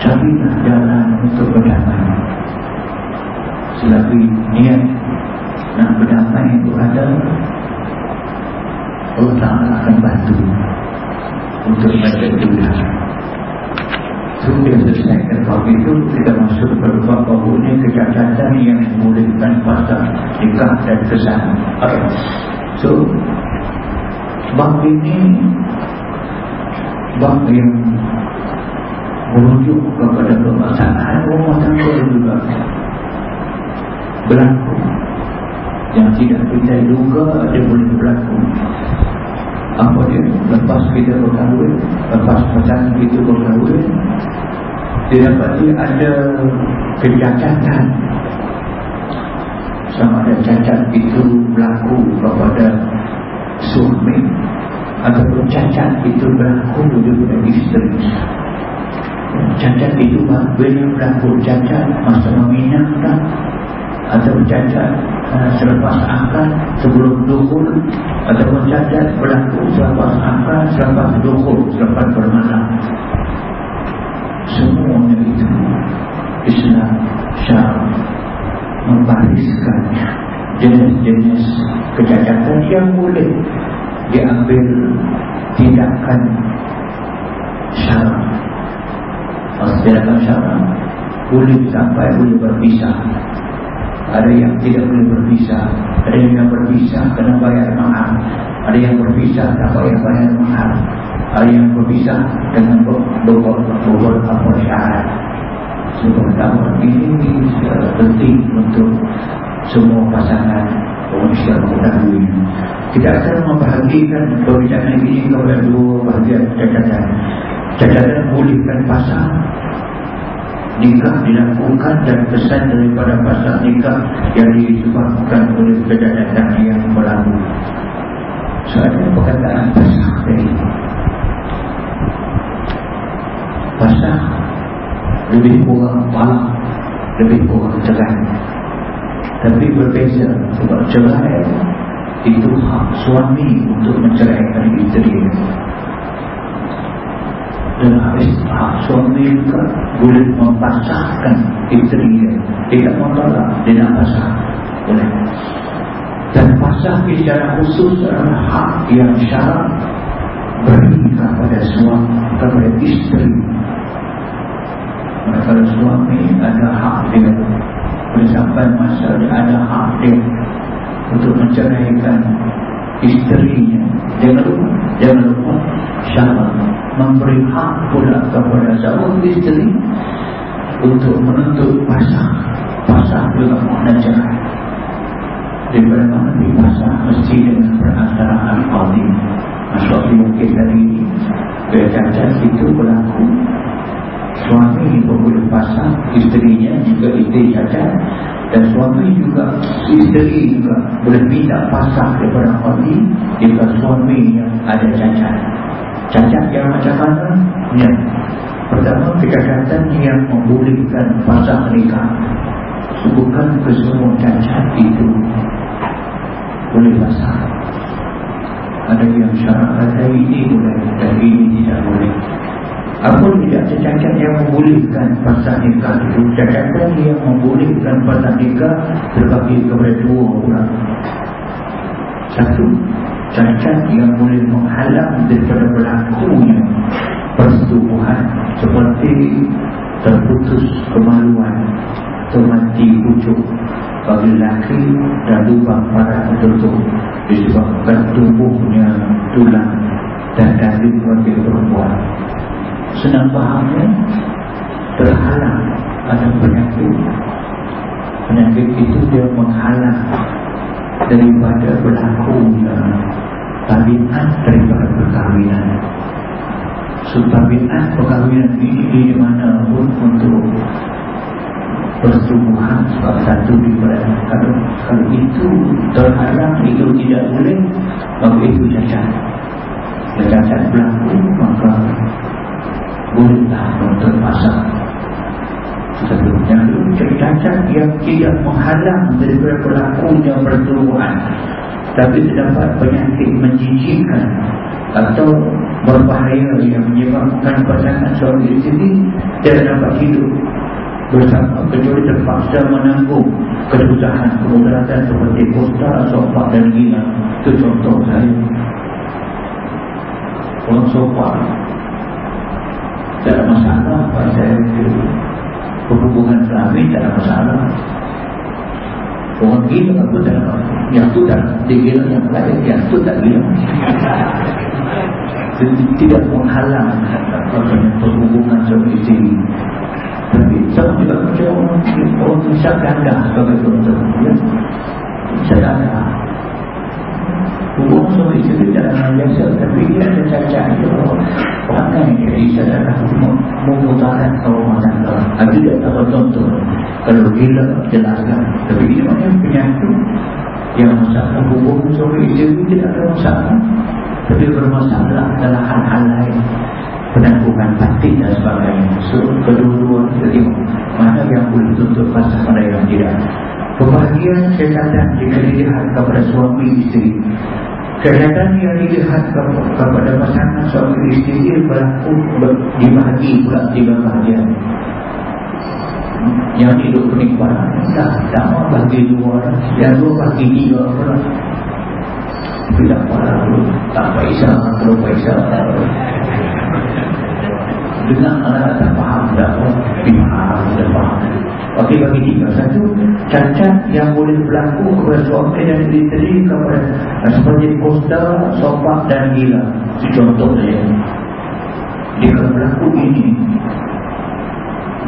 carilah jalan untuk berdamai selagi niat nak berdamai itu ada. Allah Ta'ala akan bantu untuk itu. Itu dia selesaikan bab itu kita masuk bahawa ini kecacatan yang memulihkan pasal nikah dan kesan okay. so bab ini bab yang merujuk kepada permasalahan rumah tangga juga berlaku. Yang tidak kita duga dia boleh berlaku. Apa dia? Lepas kita berkahwin lepas pasangan kita berkahwin dia dapati ada kecacatan sama ada cacat itu berlaku kepada suami ataupun cacat itu berlaku kepada isteri. Cacat itu bila berlaku. Cacat masa meminang kan atau cacat uh, selepas akal sebelum duhul atau cacat berlaku selepas akal selepas duhul selepas bermalam. Semuanya itu Islam syar membariskan jenis-jenis kecacatan yang boleh diambil tindakan syar tindakan syar boleh sampai boleh berpisah ada yang tidak boleh berpisah ada yang berpisah kena bayar mahal ada yang berpisah tak bayar bayar mahal ada yang berpisah dengan beberapa apa syarat. Sebenarnya ini penting untuk semua pasangan manusia mengetahui. Kita akan membahagikan perbincangan ini kepada dua bahagian catatan catatan bolehkan pasang nikah dilakukan dan pesan daripada pasal nikah yang disebabkan oleh kejadian yang berlaku. Soalnya perkataan pasal tadi. Pasal lebih kurang malam, lebih kurang cerai. Tapi berbeza sebab cerai itu hak suami untuk menceraikan isteri dan habis suami juga boleh mempasahkan isteri dia tidak mentolak dia nak pasah boleh. Dan pasah secara khusus adalah hak yang syarat beri kepada suami kepada isteri. Kalau suami ada hak dia boleh sampai masa dia ada hak dia untuk menceraikan isterinya jangan lupa jangan lupa syarat memberi hak pula kepada seorang isteri untuk menuntut pasang pasang juga makna cerai daripada mana di pasang mesti dengan perasaan al-qadim masyarakat mungkin ini kecacat itu berlaku. Suami pun boleh pasang isterinya juga isteri cacat dan suami juga isteri juga boleh minta pasang daripada qadim jika suami yang ada cacat Cacat yang macam mana? Ya. Pertama, kecacatan yang membolehkan pasang nikah. Bukan kesemua cacat itu boleh pasang. Ada yang syarat kata ini boleh, dan ini tidak boleh. Apa tidak cacat yang membolehkan pasang nikah itu? Cacatan yang membolehkan pasang nikah terbagi kepada dua orang. Satu, cacat yang boleh menghalang daripada berlakunya persetubuhan seperti terputus kemaluan atau mati pucuk bagi lelaki dan lubang pada tertutup disebabkan tubuhnya tulang dan daging bagi perempuan senang fahamnya terhalang ada penyakit. Penyakit itu dia menghalang daripada berlakunya tabiat daripada perkahwinan. So tabiat perkahwinan ini di mana pun untuk pertumbuhan sebab satu daripada kalau, kalau itu terhalang itu tidak tidak boleh maka itu cacat. Cacat berlaku maka bolehlah untuk pasang yang cacat yang tidak menghalang daripada berlakunya pertumbuhan tapi terdapat penyakit menjijikkan atau berbahaya yang menyebabkan pasangan suami isteri tidak dapat hidup. Bersama kecuali terpaksa menanggung kesusahan kemudaratan seperti kusta, sopak dan gila. Itu contoh saya. Orang sopak tak ada masalah saya itu perhubungan suami tak ada masalah. Orang gila pun tak ada yang tu tak dia gila yang lain yang tu tak gila. Tidak menghalang perhubungan suami isteri tapi sama juga macam orang Isyak ganda sebagai contoh ya. Isyak ganda Sama isteri tidak biasa Tapi dia ada cacat dia Pakai dia Isyak ganda Memutakan rumah tangga Tapi dia tak contoh Kalau gila jelaskan Tapi dia macam penyakit Yang masalah hubungan sama isteri tidak ada masalah Tapi bermasalah dalam hal-hal lain penanggungan batin dan sebagainya. So, kedua-dua kita tengok mana yang boleh tutup pasal yang tidak. Kebahagiaan kesehatan jika dilihat kepada suami isteri. Kesehatan yang dilihat kepada pasangan suami isteri berlaku dibahagi pula tiga bahagian. Yang hidup penikmatan tak, tak mau bagi dua Yang dua bagi tiga pula Tidak apa Tak paisah Kalau paisah dengar anak tak faham tak faham tak faham Okey bagi tiga satu cacat yang boleh berlaku kepada suami dan isteri kepada seperti poster, sopak dan gila. Itu contoh saja. Jika berlaku ini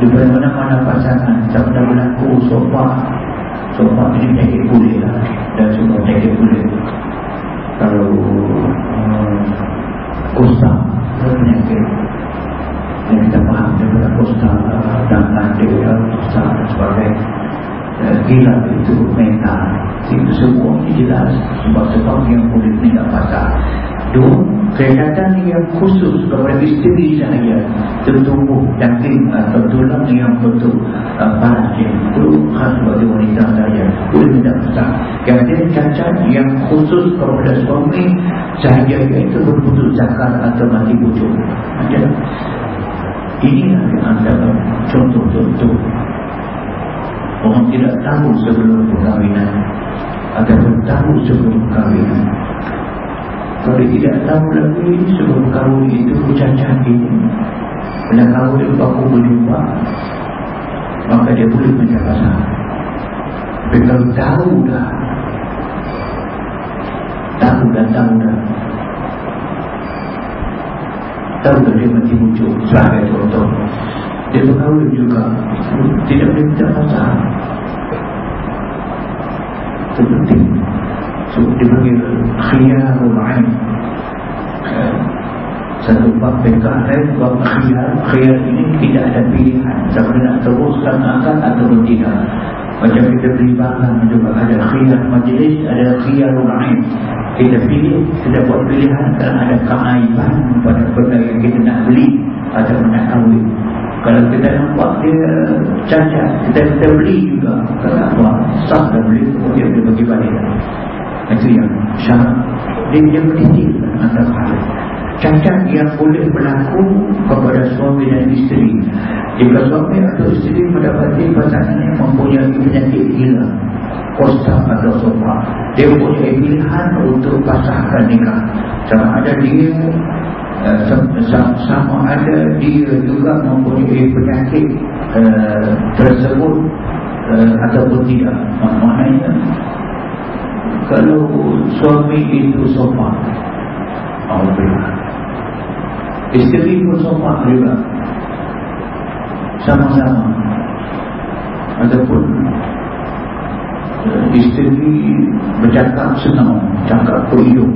di mana-mana pasangan. Tak pernah berlaku sopak sopak ini penyakit kulit lah dan semua penyakit kulit. Kalau um, kusam penyakit yang kita faham daripada Costa dan Andea Costa dan sebagainya eh, gila itu mental itu semua ini jelas. Sebab-sebab yang boleh tidak pasal. Dua kesehatan yang khusus kepada isteri saya tertumbuh yakin atau tulang yang betul uh, panas itu khas bagi wanita saya. Boleh tidak pasal. Yang ada cacat yang khusus kepada suami sahaja iaitu berputus zakat atau mati bujuk Inilah antara contoh-contoh. Orang tidak tahu sebelum perkahwinan Ataupun tahu sebelum perkahwinan. Kalau tidak tahu lagi sebelum kahwin itu Cacat ini Bila kahwin baku berjumpa Maka dia boleh menjawab Tapi kalau tahu dah Tahu dah tahu dah tahu dia mati muncul. Sebagai contoh dia berkahwin juga. Tidak boleh minta masalah itu penting so, dia panggil khiyarul ain. Satu bab lain bab khiyar. Khiyar ini tidak ada pilihan. Sama nak teruskan akal atau tidak macam kita barang juga ada khiyar majlis ada khiyarul ain kita pilih kita buat pilihan kalau ada keaiban pada benda yang kita nak beli atau nak kahwin. Kalau kita nampak dia cacat kita kita beli juga. Kenapa sah dah beli dia boleh bagi balik. Itu yang syarat. Dia dia berdiri antara hal cacat yang boleh berlaku kepada suami dan isteri. Jika suami atau isteri mendapati pasangan yang mempunyai penyakit gila. Kosta atau sopa dia punya pilihan untuk pasahkan nikah. Sama ada dia uh, sama ada dia juga mempunyai penyakit uh, tersebut uh, ataupun tidak. Maknanya kalau suami itu sopa Alhamdulillah. Isteri pun sopa juga. Sama-sama. Ataupun isteri bercakap senang cakap berhidup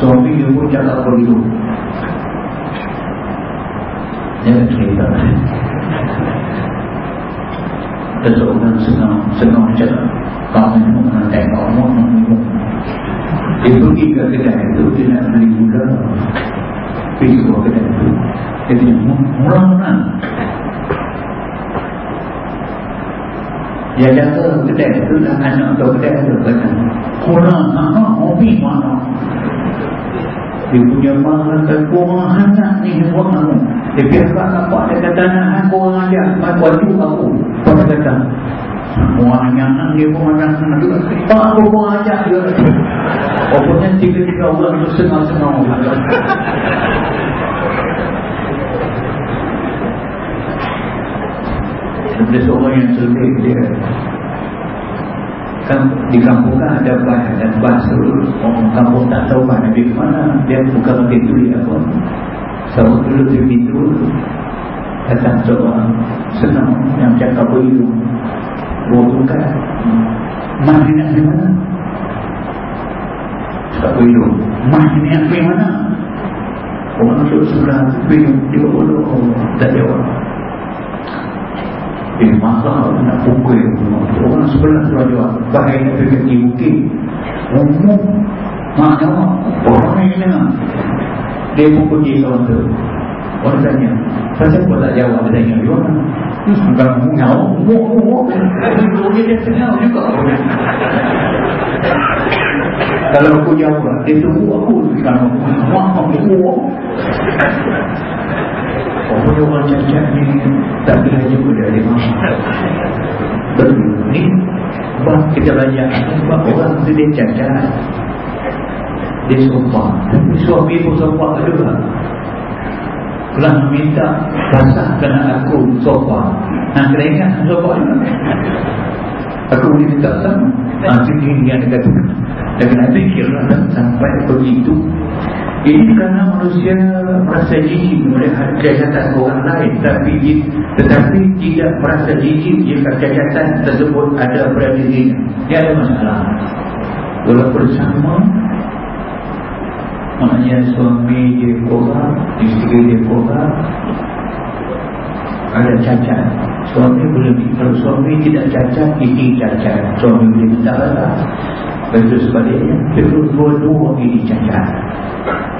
suami dia pun cakap berhidup jangan cerita. Ada seorang senang senang cakap. Kau minum Nanti kau mau minum Dia pergi ke kedai itu Dia nak beli gula Pergi ke kedai itu Dia tanya Murah-murah Dia jaga kedai itu Dan anak tu kedai itu Kata. Kurang Mana Hobi mana dia punya mahal kurang hangat ni Kurang aku Dia biarkan apa Dia kata nak kurang aja Aku wajib aku Pada kata Semuanya dia pun macam juga. Pak aku pun ajak dia. Pokoknya tiga-tiga orang itu senang-senang. Ada seorang yang cerdik dia kan di kampung kan ada bas dan bas orang kampung tak tahu bas Nabi ke mana dia buka pakai duit apa sama dulu di pintu datang seorang senang yang cakap mah ni nak pergi mana? Tak mah ni nak pergi mana? Orang duduk sebelah pergi dia bodoh tak jawab. Eh masa nak pukul. Orang sebelah sebelah jawab. Bahaya nak pergi ke bukit umum. Mak jawab. Orang ni nak. Dia pun pergi kawan tu Orang tanya, pasal kau tak jawab dia tanya, dia orang Kalau mengau, muk, muk Dia dia tengah juga Kalau aku jawab, dia Kalau aku maaf, dia muk Oh, punya orang cacat ni Tak kira juga dia ada Betul. Ni Sebab kita belajar Sebab orang tu dia cacat Dia sopak Tapi suami pun sopak juga telah meminta basahkan aku sofa. Nah, kena ingat sofa ni. Aku boleh minta sama. Nanti ini yang dekat tu. Dan kena fikirlah sampai begitu. Ini kerana manusia merasa jijik melihat kejahatan orang lain tapi tetapi tidak merasa jijik jika kejahatan tersebut ada pada dirinya. Ini ada masalah. Walaupun sama maknanya suami dia korang isteri dia korang ada cacat. Suami boleh kalau suami tidak cacat ini cacat. Suami boleh rata betul sebaliknya dua-dua ini cacat.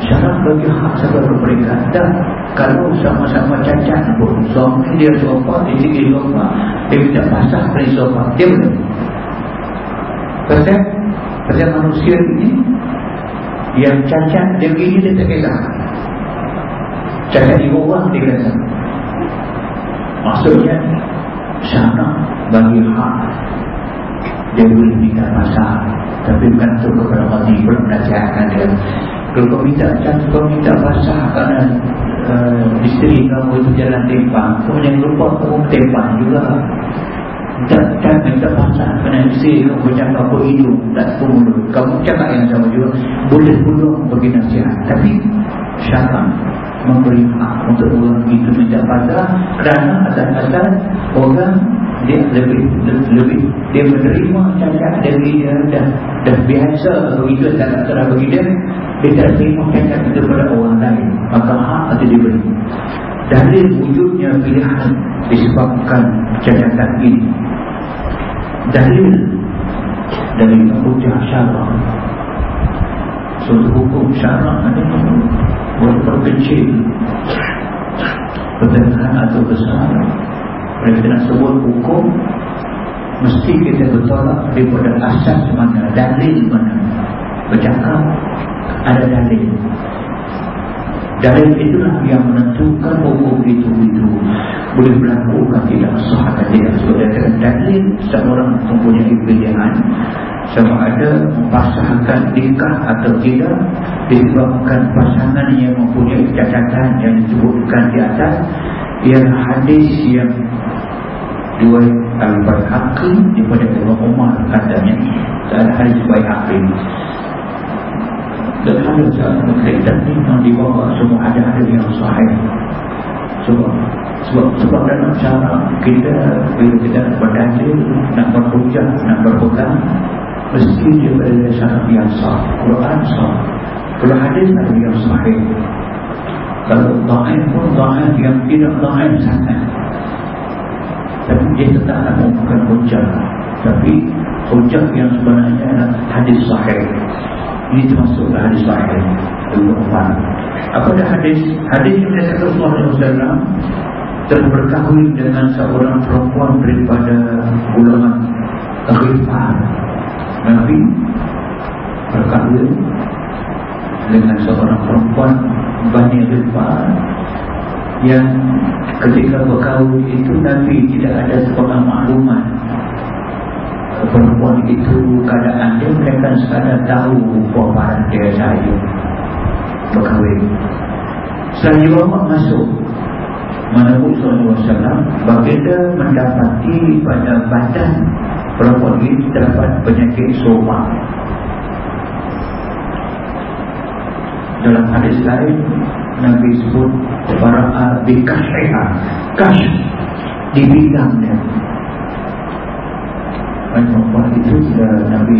Syarat bagi hak saudara mereka dan kalau sama-sama cacat pun suami dia sopa isteri dia sopa dia minta pasah dari sopa dia boleh. Pasal? Pasal manusia ini yang cacat dia pergi dia tak kisah. Cacat di bawah dia kata maksudnya syarat bagi hak. Dia boleh minta pasal tapi bukan tu kepada mati belum nasihatkan dia. Kalau kau minta cacat kau minta pasal kerana uh, isteri kamu itu jalan tempang kau jangan lupa kau tempang juga tak minta pasal kena isi kamu cakap apa hidung tak tunggu kamu cakap yang sama juga. Boleh puluh bagi nasihat. Tapi syarat memberi hak untuk orang itu minta pasal kerana asal-asal orang dia lebih lebih dia menerima cacat dari dia. Dah dah biasa begitu tak terang bagi dia dia tak terima cacat itu pada orang lain. Maka hak itu diberi. Dalil wujudnya pilihan disebabkan cacatan ini dalil dari hujah syarak suatu hukum syarak ini berkecil berdengar atau besar kalau kita nak sebut hukum mesti kita bertolak daripada asas mana dalil mana. Bercakap ada dalil Dalil itulah yang menentukan hukum itu itu. Boleh berlaku atau tidak. Sah atau tidak. Sebab dalil. Seorang mempunyai pilihan sama ada mempasahkan nikah atau tidak disebabkan pasangan yang mempunyai catatan yang disebutkan di atas ialah hadis yang dua al hakim daripada Umar katanya. Ada hadis baik dan ada berkaitan dengan di bawah semua ada-ada yang sahih. Sebab sebab sebab dalam cara kita bila kita berdalil nak berhujah nak berpegang mesti dia berada yang sah. Quran sah. Kalau hadis ada yang sahih. Kalau da'if pun da'if yang tidak da'if sangat. Tapi dia tetap nak bukan hujah. Tapi hujah yang sebenarnya adalah hadis sahih ini termasuk hadis sahih apa dah hadis hadis yang dikatakan Rasulullah SAW telah berkahwin dengan seorang perempuan daripada ulama Rifah Nabi berkahwin dengan seorang perempuan Bani Rifah yang ketika berkahwin itu Nabi tidak ada seorang maklumat perempuan itu keadaan dia mereka sekadar tahu perempuan dia saja berkahwin. Selanjutnya Muhammad masuk menemui SAW baginda mendapati pada badan perempuan ini terdapat penyakit somak dalam hadis lain Nabi sebut para bikashiha kash di bidang dia perempuan itu sudah Nabi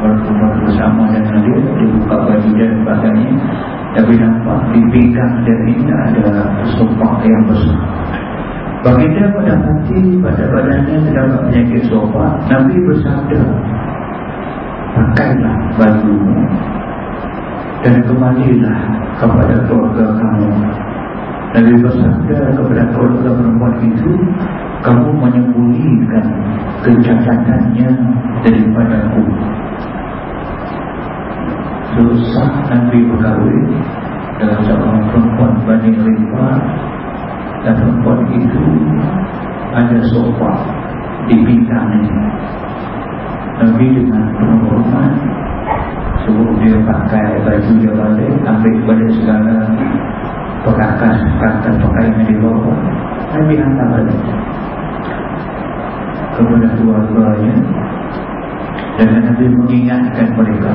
berkumpul bersama dengan dia dia buka baju dan sebagainya tapi nampak di bidang dia ini ada sopak yang besar Baginda mendapati pada badannya terdapat penyakit sopak Nabi bersabda Pakailah baju dan kembalilah kepada keluarga kamu. Nabi bersabda kepada keluarga perempuan itu, kamu menyembunyikan kecacatannya daripada aku. Susah Nabi berkahwin dengan seorang perempuan Bani Rifa dan perempuan itu ada sofa di bintangnya. Nabi dengan penghormat Suruh dia pakai baju dia balik Ambil balik segala Pekakas, pekakas pakaian yang dibawa Nabi hantar balik Kepada keluarganya Dan Nabi mengingatkan mereka.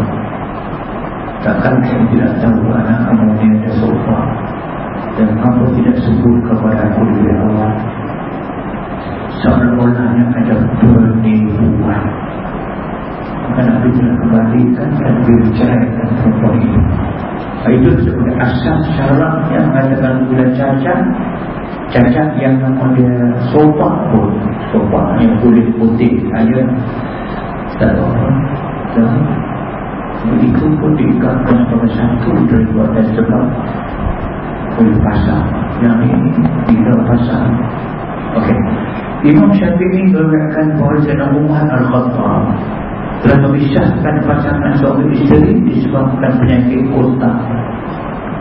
Takkan saya tidak tahu anak kamu ni ada sofa Dan kamu tidak sebut kepada aku di awal Seolah-olahnya ada penipuan maka Nabi telah kembalikan dan berceraikan perempuan itu. Itu sebagai asas syarat yang mengatakan bulan cacat Cacat yang memang dia sopak pun Sopak yang kulit putih. Saja Tak apa. Dan Itu pun diikatkan pada satu dari daripada sebab Kulit pasang Yang ini tidak pasang Okey. Imam Syafi'i berkatakan bahawa Zainal Umar Al-Khattab telah memisahkan pasangan suami isteri disebabkan penyakit kusta.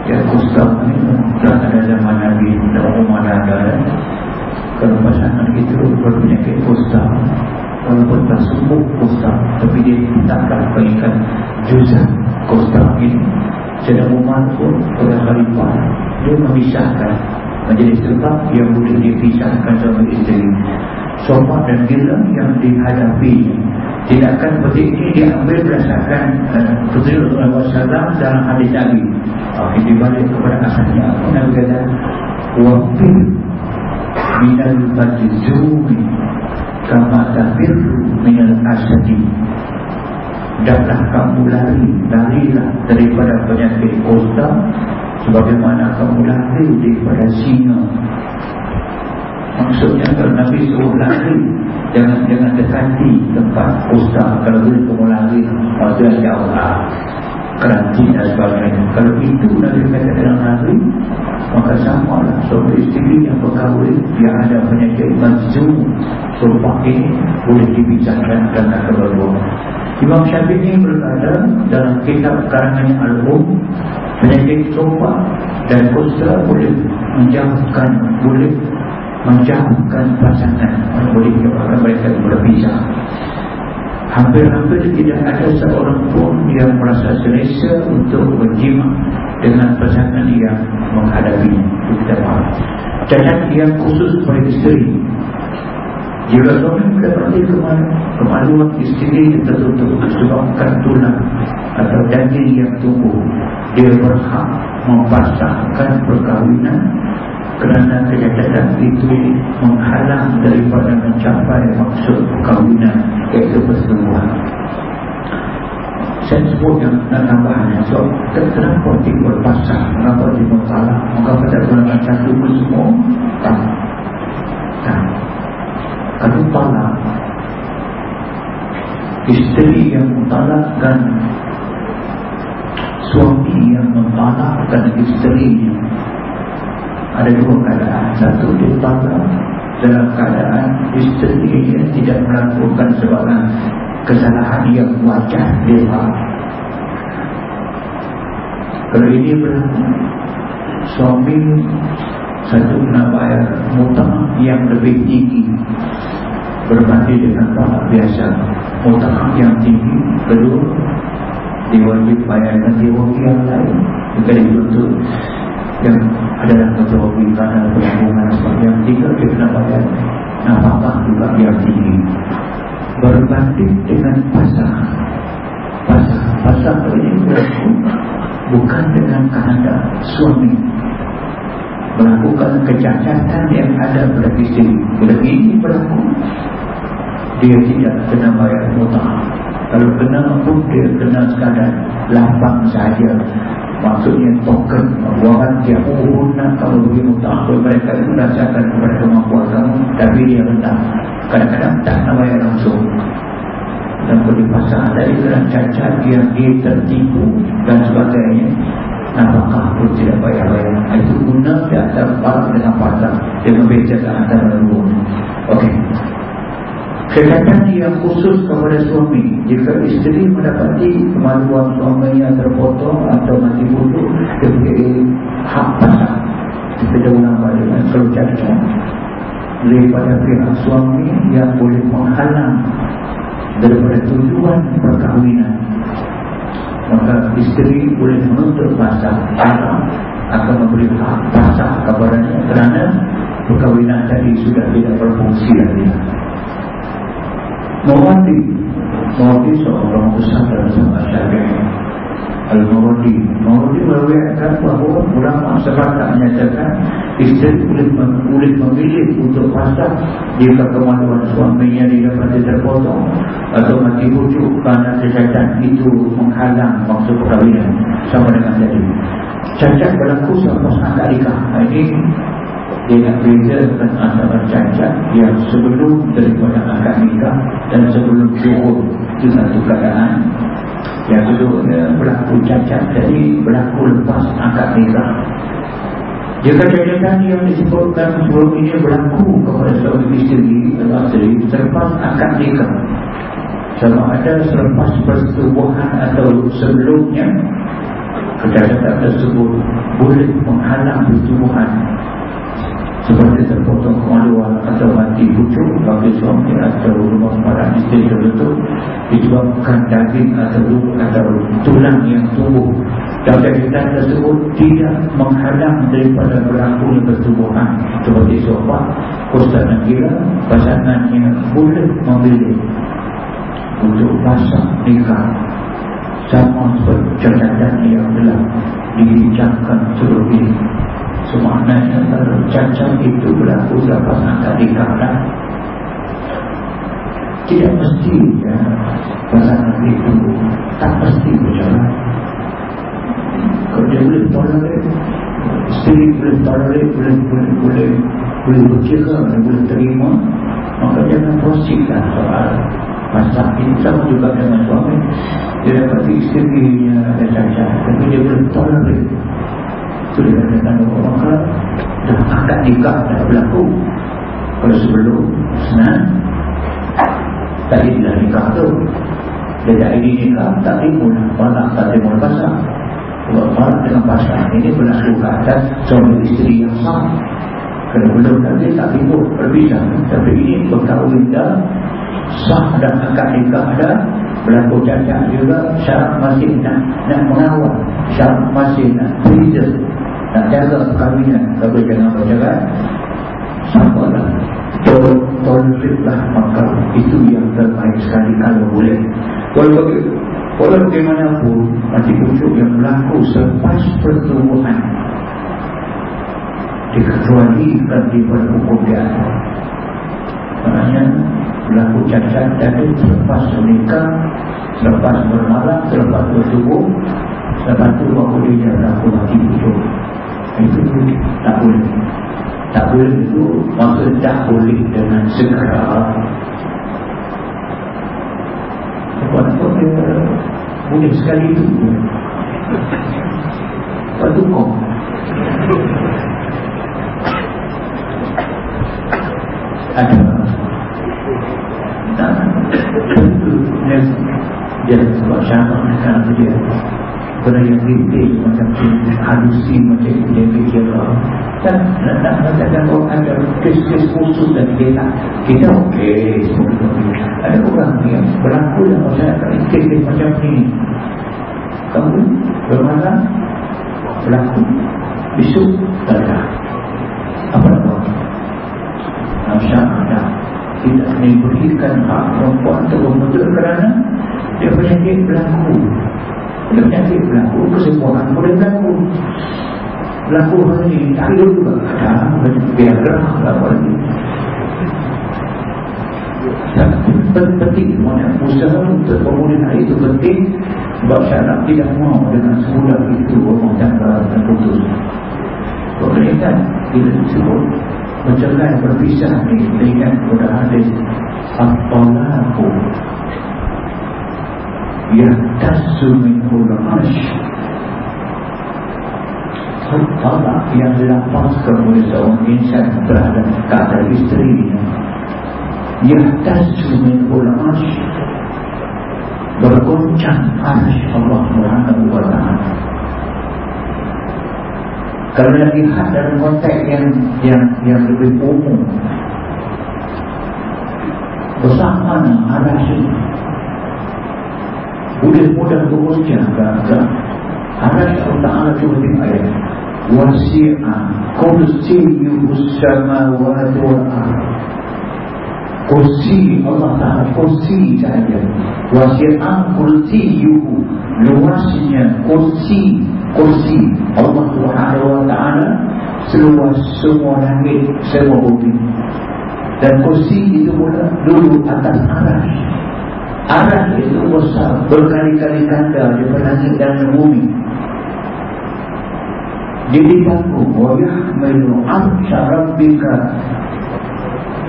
Ya kusta ini telah ada zaman Nabi dan Umar ada. Kalau pasangan itu berpenyakit kusta, walaupun tak sembuh kusta, tapi dia takkan pengikat juzah kusta ini. Jadi Umar pun pada khalifah dia memisahkan menjadi sebab yang boleh dipisahkan suami isteri. Sopan dan gila yang dihadapi Tidakkan seperti ini diambil berdasarkan Putri Rasulullah SAW dalam hadis Nabi. Okey, dibalik kepada asalnya Nabi kata Wafir Minal Fajizumi Kama tafir Minal Asadi. Daplah kamu lari Larilah daripada penyakit kota Sebagaimana kamu lari daripada singa Maksudnya kalau Nabi suruh lari Jangan jangan dekati tempat ustaz Kalau boleh lari Waktu yang jauh lah. Keranti dan sebagainya. Kalau itu Nabi kata dalam lari Maka sama lah Suatu istri yang berkahwin Yang ada penyakit Majum Sumpah ini Boleh dibicarakan Karena kedua-dua Imam Syafi'i berkata dalam kitab karangannya Al-Um penyakit sopa dan kusta boleh menjauhkan boleh menjauhkan pasangan. Boleh menyebabkan mereka berpisah. Hampir-hampir tidak ada seorang pun yang merasa selesa untuk berjimat dengan pasangan yang menghadapi kita faham cacat yang khusus pada isteri. Jika suami mendapati kemaluan isteri tertutup disebabkan tulang atau daging yang tumbuh dia berhak mempasangkan perkahwinan kerana kejadian itu menghalang daripada mencapai maksud perkahwinan iaitu perselingkuhan. Saya sebut yang nak tambahannya so, kenapa timbul pasang kenapa timbul talak maka pada bulan satu pun semua tak. Tak. Kalau talak isteri yang mentalakkan suami yang mentalakkan isterinya ada dua keadaan. Satu dia talak dalam keadaan isterinya tidak melakukan sebarang kesalahan yang wajar. Dia kalau ini berlaku suami satu nak bayar mutah yang lebih tinggi. Berbanding dengan talak biasa. Mutah yang tinggi kedua diwajib bayarkan diwajib yang lain. Jika dituntut yang adalah kecuali kerana perhubungan yang kena bayar. Apakah juga yang tinggi. Berbanding dengan pasang pasang pasang ini bukan dengan kehendak suami. Melakukan kecacatan yang ada pada isteri. Bila ini berlaku dia tidak kena bayar mutah. Kalau kena pun dia kena sekadar lapang saja maksudnya token buahan dia pun nak kalau bagi mutah mereka itu rasakan kepada kemampuan kamu tapi dia rendah. Kadang-kadang tak nak bayar langsung. Dan boleh pasang dari kerana cacat dia tertipu dan sebagainya apakah pun tidak bayar-bayar? Itu guna di antara part dengan pasang dia membezakan antara dua. Ok Kekatan yang khusus kepada suami. Jika isteri mendapati kemaluan suaminya terpotong atau mati Dia boleh hak pasang. Kita ulang balik Kalau cacat Daripada pihak suami yang boleh menghalang Daripada tujuan perkahwinan Maka isteri boleh menuntut pasang. Akan memberi hak pasang kepadanya Kerana perkahwinan tadi sudah tidak berfungsi lagi Mawadi Mawadi seorang besar dalam sama syariah Al-Mawadi Mawadi meriwayatkan bahawa ulama sepakat menyatakan isteri boleh, memilih untuk pasang jika kemaluan suaminya didapati terpotong atau mati bujuk kerana kecacat itu menghalang maksud perkahwinan. Sama dengan tadi. Cacat berlaku selepas angkat nikah ini dia nak bezakan antara cacat yang sebelum daripada akad nikah dan sebelum syukur itu satu keadaan yang kedua berlaku cacat jadi berlaku lepas akad nikah. Jika cacatan yang disebutkan sebelum ini berlaku kepada seorang isteri atau isteri selepas akad nikah. Sama ada selepas persetubuhan atau sebelumnya. Kecacatan tersebut boleh menghalang persetubuhan seperti terpotong kemaluan atau mati pucuk bagi suami atau rumah para istri terbentuk disebabkan daging atau atau tulang yang tumbuh. Dan kita tersebut tidak menghadang daripada berlakunya pertumbuhan seperti sofa, kostan dan gila pasangan yang boleh memilih untuk pasang nikah seperti catatan yang telah ini Semaknanya kalau cacat itu berlaku lepas angkat dikata Tidak mesti ya, pasangan itu tak mesti berjalan. Dia boleh tolerate Isteri boleh tolerate, boleh, boleh, boleh, boleh berkira, boleh terima Maka jangan proseskan soal masalah ini sama juga dengan suami. Dia dapat isterinya ada cacat Tapi dia boleh tolerate. Itu dia katakan bahawa maka dah akad nikah dah berlaku. Kalau sebelum senang. Tak inilah nikah tu dia tak ini nikah tak timbul balak tak timbul pasang. Sebab balak dengan pasang ini berlaku ke atas suami isteri yang sah. Kalau belum tadi tak timbul berbeza tapi ini berkahwin dah sah dan akad nikah dah berlaku cacat juga syarat masih nak, nak mengawal syarat masih nak preserve nak jaga perkahwinan tapi jangan bercerai sama lah tolerate lah maka itu yang terbaik sekali kalau boleh. Walau walau bagaimanapun mati pucuk yang berlaku selepas pertumbuhan. Dikecualikan di hukum dia maknanya berlaku cacat jadi selepas menikah selepas bermalam selepas bertubuh selepas itu baru dia berlaku mati pucuk itu tak boleh. Tak boleh itu maksud tak boleh dengan segera. Nampak dia Boleh sekali itu Lepas tu kau. Ada Dia sebab syarah Kerana dia. Benda yang detail Macam halusi Macam dia fikir Dan nak katakan orang ada Kes-kes khusus dan dia tak Kita okey Ada orang yang berlaku Dalam masyarakat Kes-kes macam ni. Kamu Bermana Berlaku Tak ada. Apa nak buat? Masyarakat Tidak diberikan hak perempuan Untuk membentuk kerana Dia penyakit berlaku. Dia penyakit berlaku Kesembuhan boleh berlaku. Berlaku hari ini Tak ada juga. Ada Biar gerah Berlaku lagi. Penting usaha untuk pemulihan itu penting. Sebab syarat tidak mau dengan semula itu rumah tangga terputus pemerintah bila disebut mencegah berpisah ni dengan pada hadis Al-Talaku Yahtassu min ulamash Talak yang dilepaskan oleh seorang insan terhadap kata isteri Yahtassu min ulamash Bergoncang arsh Allah kalau yang lihat dalam konteks yang yang yang lebih umum Bersama arah sini Boleh mudah berusia Arah Allah Ta'ala cuba tengok ayat Wasi'ah Kursiyuhu samawati wa'ah Kursi Allah Ta'ala Kursi sahaja Wasi'ah kursiyuhu Luasnya kursi kursi Allah taala seluas semua langit semua bumi. Dan kursi itu pula duduk atas arah arah itu besar. Berkali-kali ganda di langit dan bumi jadi aku wajah melu arsha rabbika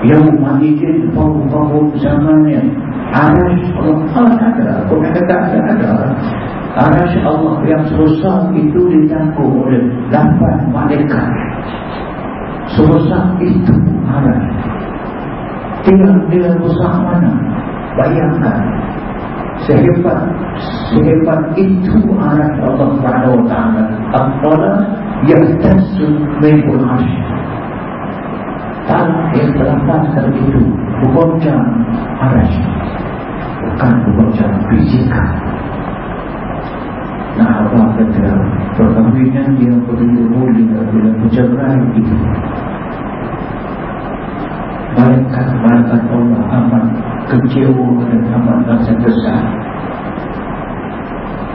yang manijin pahum-pahum zamannya. Arah Allah. Ada. Pun kata ada ada. Arash Allah. Yang sebesar itu ditanggung oleh lapan malaikat. Sebesar itu arash Tinggal dengan besar mana Bayangkan. Sehebat Sehebat itu arash Allah SWT Apalah yang tersun Mengul arash Tanah yang terlepaskan itu Bukan arash Bukan bukan fizikal Nah apa kata perkahwinan yang begitu mulia bila bercerai itu. Malaikat malaikat Allah amat kecewa dan amat rasa besar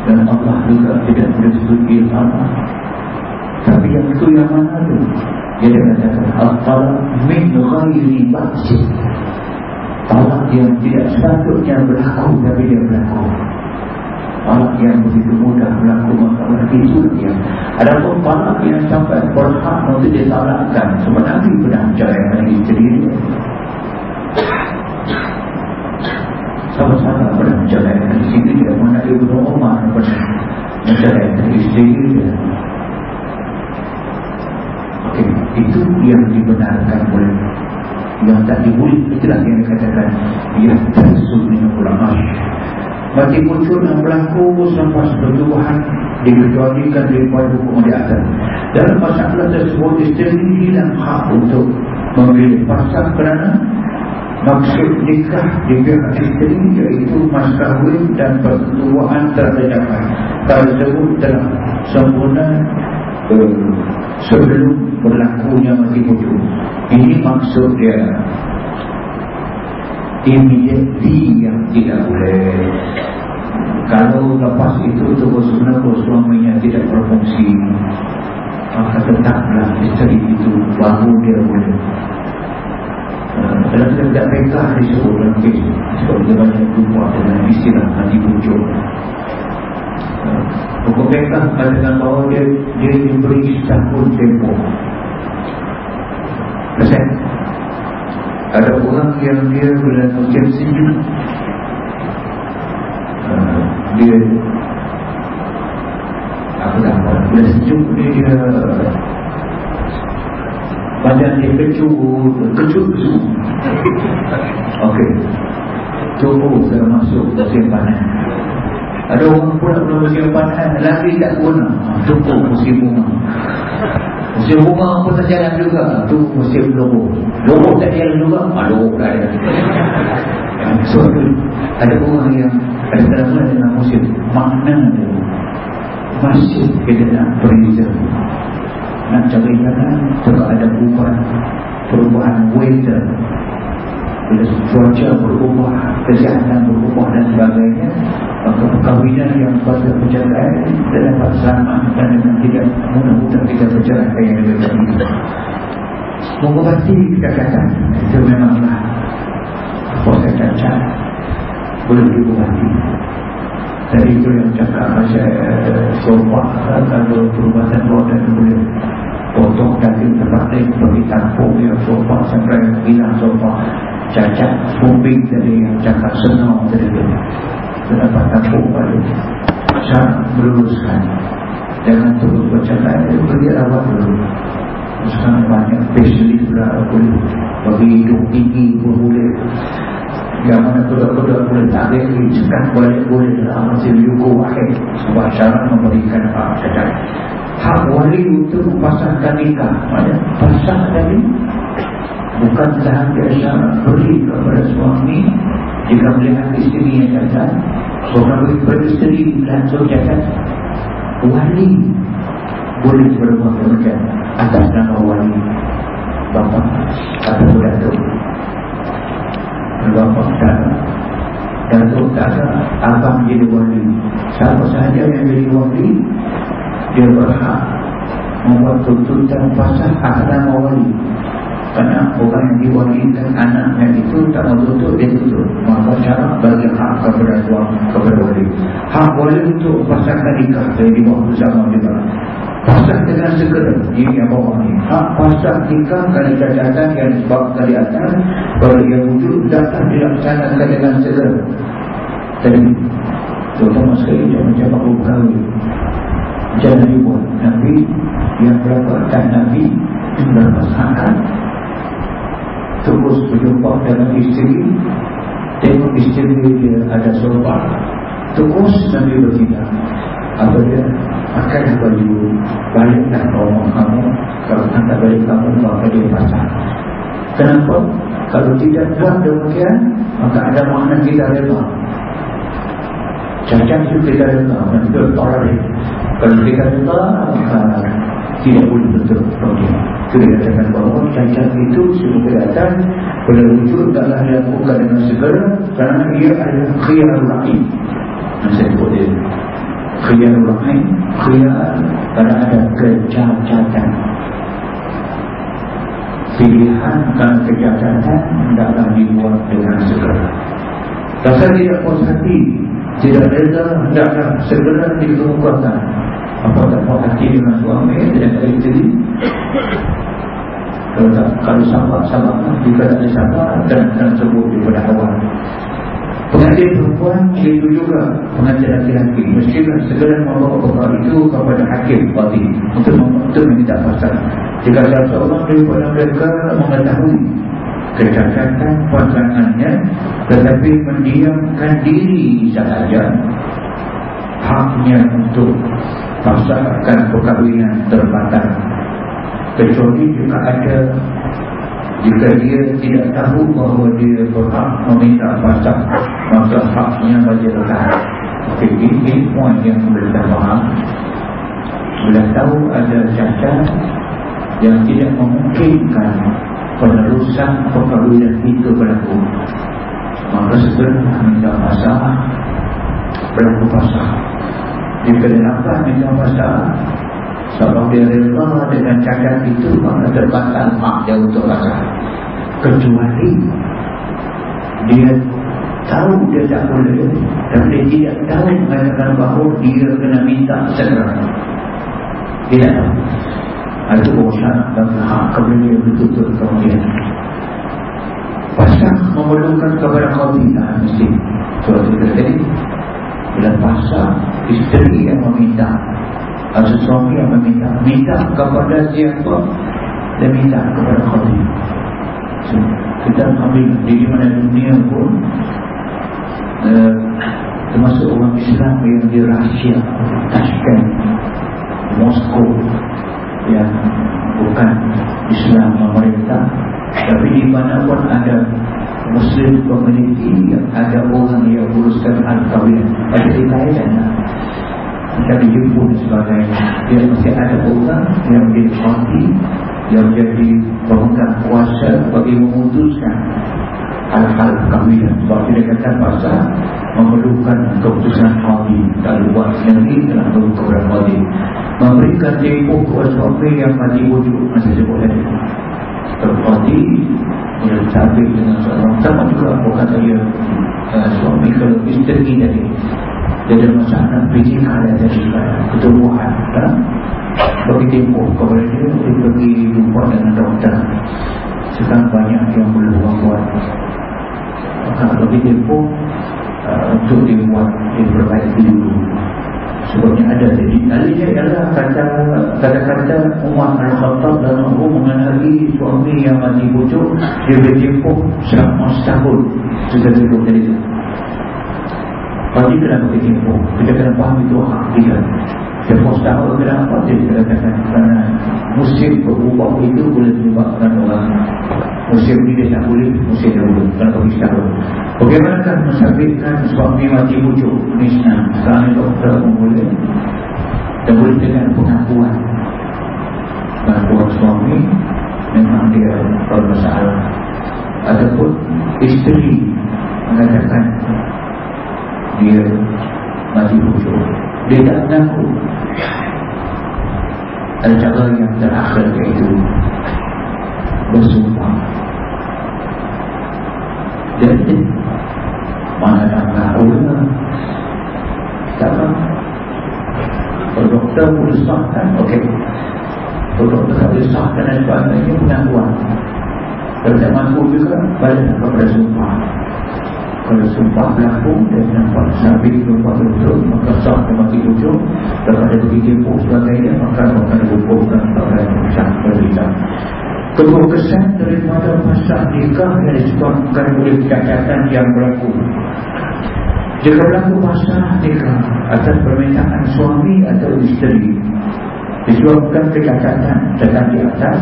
Dan Allah juga tidak sebut apa. Tapi yang itu yang mana itu Dia katakan Al-Talak min ghairi baksir Talak yang tidak sepatutnya berlaku Tapi dia berlaku. Talak yang begitu mudah berlaku maka itu dia. Ada pun talak yang sampai berhak untuk ditalakkan sebab Nabi pernah cerai dengan isteri dia. Sama-sama pernah cerai dengan isteri dia. Mana Ibn Umar pernah mencerai dengan isteri dia. Okay. Itu yang dibenarkan oleh yang tak diboleh itulah yang dikatakan yang tersubmin ulama mati muncul dan berlaku sampai bertubuhan dikecualikan daripada hukum di atas dalam masalah tersebut isteri dan hak untuk memilih pasang kerana maksud nikah pihak isteri iaitu mas kahwin dan pertubuhan terdapat tersebut telah sempurna uh, sebelum berlakunya mati muncul ini maksud dia. Immediately yang tidak boleh. Kalau lepas itu terus menerus suaminya tidak berfungsi maka tetaplah isteri itu baru dia boleh dalam kita tidak mereka disebut dalam kes sebab kita banyak jumpa dengan istilah nanti muncul Hukum mereka katakan bahawa dia, dia diberi setahun tempoh. Maksudnya ada orang yang dia bila macam sejuk dia apa nama bila sejuk dia dia badan dia kecut kecut kecut ok tubuh saya masuk musim panas. Ada orang pula belum musim panas lagi tak guna. Tubuh musim bunga musim bunga pun tak jalan juga. Tu musim lobo lobo tak jalan juga lobo tak ada so ada orang yang ada dalam dengan musim makna dia. Masih kita nak berbeza nak cari jalan juga ada perubahan perubahan weather. Bila cuaca berubah kesihatan berubah dan sebagainya maka perkahwinan yang pada perceraian tidak dapat selamat dan dengan tidak mudah-mudah kita bercerai yang lebih baik. Mengobati kekatan itu memanglah proses cacat boleh diobati jadi itu yang cakap macam sopak kalau perubatan roda boleh potong daging terbatik bagi tampung yang sopak sampai hilang sopak cacat fubik dari yang cakap senang tadi kenapa tampung balik. Syarat meluruskan jangan terus bercakap itu pergi rawat dulu. Sekarang banyak specialist pula boleh bagi hidung tinggi pun boleh yang mana betul-betul boleh tarik cekat boleh boleh dalam masih yuku akhir. Sebuah syarat memberikan cacat hak wali untuk memasangkan nikah mana pasang tadi bukan sahaja syarat beri kepada suami. Jika melihat isteri yang cacat beri kepada isteri langsung cacat wali boleh berbuat demikian atas nama wali. Bapa atau datuk. Bapak tak Datuk tak Abang jadi wali. Siapa sahaja yang jadi wali Dia berhak Membuat tuntutan pasal nama wali Kerana orang yang diwalikan anaknya itu Tak tutup, dia tutup Maka cara bagi hak kepada suami Kepada wali. Hak wali untuk pasangkan nikah Dari waktu zaman juga. Pasang dengan segera ini yang bawah ni. Hak pasang nikah kali catatan yang sebab dari atas kalau ia wujud datang dilaksanakan dengan segera. Jadi terutama sekali macam aku berkahwin jangan dibuat Nabi yang berapakah Nabi berapa saat terus berjumpa dengan isteri. Tengok isteri dia ada sobat terus Nabi bertindak apa dia? Pakai baju baliklah rumah kamu. Kalau tak balik kamu maka dia pasang. Kenapa? Kalau tidak buat demikian maka ada makna kita rela cacat itu kita rela menurut orang kalau kita maka tidak boleh betul okay. itu dikatakan bahawa cacat itu semua kelihatan bila wujud taklah dilakukan dengan segera kerana ia adalah khiyar laki yang saya sebut dia. Khiyar lain khiyar pada ada kecacatan pilihan dan kecacatan dalam dibuat dengan segera rasa tidak puas hati tidak reza hendaklah segera dikemukakan apa tak puas hati dengan suami tidak ada isteri? Kalau tak, kalau sabar, sabar jika tak ada sabar dan, dan sebut daripada awal Pengantin perempuan itu juga pengantin laki-laki Mestilah segera membawa perkara itu kepada hakim Untuk untuk meminta pasal. Jika salah seorang daripada mereka mengetahui Kecacatan pasangannya Tetapi mendiamkan diri sahaja. Haknya untuk pasalkan perkahwinan terbatas. Kecuali jika ada jika dia tidak tahu bahawa dia berhak meminta pasang Maka haknya bagi letak Okey, ini poin yang kita faham. Bila tahu ada cacat Yang tidak memungkinkan Penerusan perkahwinan itu berlaku Maka segera minta pasang Berlaku dia dapat minta pasang sebab dia rela dengan cacat itu Maka terbatal mak dia untuk rasa Kecuali Dia tahu dia tak boleh Dan dia tidak tahu mengatakan bahawa Dia kena minta segera. Tidak tahu Itu bosan dan hak kemudian dia bertutup kemudian. Pasang memerlukan kepada kau tidak Mesti. Sebab itu tadi Bila pasal isteri yang meminta Atau suami yang meminta Minta kepada siapa Dia minta kepada khati so, Kita ambil di mana dunia pun uh, Termasuk orang Islam yang di Rusia Tashkent Moskow Yang bukan Islam pemerintah Tapi di mana pun ada Muslim yang ada orang yang uruskan al-kawin Ada di Ada di Jepun dan sebagainya. Dia masih ada orang yang menjadi parti Yang jadi pemegang kuasa bagi memutuskan Hal-hal kawin Sebab dia kata pasal Memerlukan keputusan kawin Kalau buat sendiri dalam kepada kawin Memberikan tempoh kepada suami yang mati wujud Masih sebut tadi Terpati Dia cabik dengan seorang Sama juga bukan saya uh, Suami kalau isteri tadi. Dia ada masalah fizikal yang jadi Ketubuhan kan? Bagi tempoh kepada dia Dia pergi jumpa dengan doktor. Sekarang banyak yang boleh buat. Maka bagi tempoh uh, Untuk dibuat Dia perbaiki dulu Sebabnya ada jadi Alinya kata kata-kata Umar Al-Khattab dan Umar mengenali suami yang mati bujuk dia berjemput selama setahun sudah duduk dari itu Pagi kena berjemput. Kita kena faham itu hak kita Jemput setahun kenapa dia katakan kerana musim berubah itu boleh menyebabkan orang musim ini dia tak boleh musim dia boleh kalau bagi setahun bagaimanakah mensabitkan suami mati bujuk ini senang sekarang doktor pun boleh dan boleh dengan pengakuan pengakuan suami memang dia bermasalah ataupun isteri mengatakan dia mati bujuk dia tak mengaku ada cara yang terakhir iaitu bersumpah. Jadi mana nak tahu tak apa. Kalau doktor boleh sahkan ok kalau doktor tak boleh sahkan dan sebagainya pengakuan tak mampu juga balik kepada sumpah kalau sumpah berlaku dan nampak sabit nampak betul maka sah dan mati ujung. Dan ada begitu pun sebagainya maka akan dihukumkan kepada ucap berita kedua kesan daripada masa nikah yang disebabkan oleh kecacatan yang berlaku. Jika berlaku masa nikah atas permintaan suami atau isteri disebabkan kecacatan tentang di atas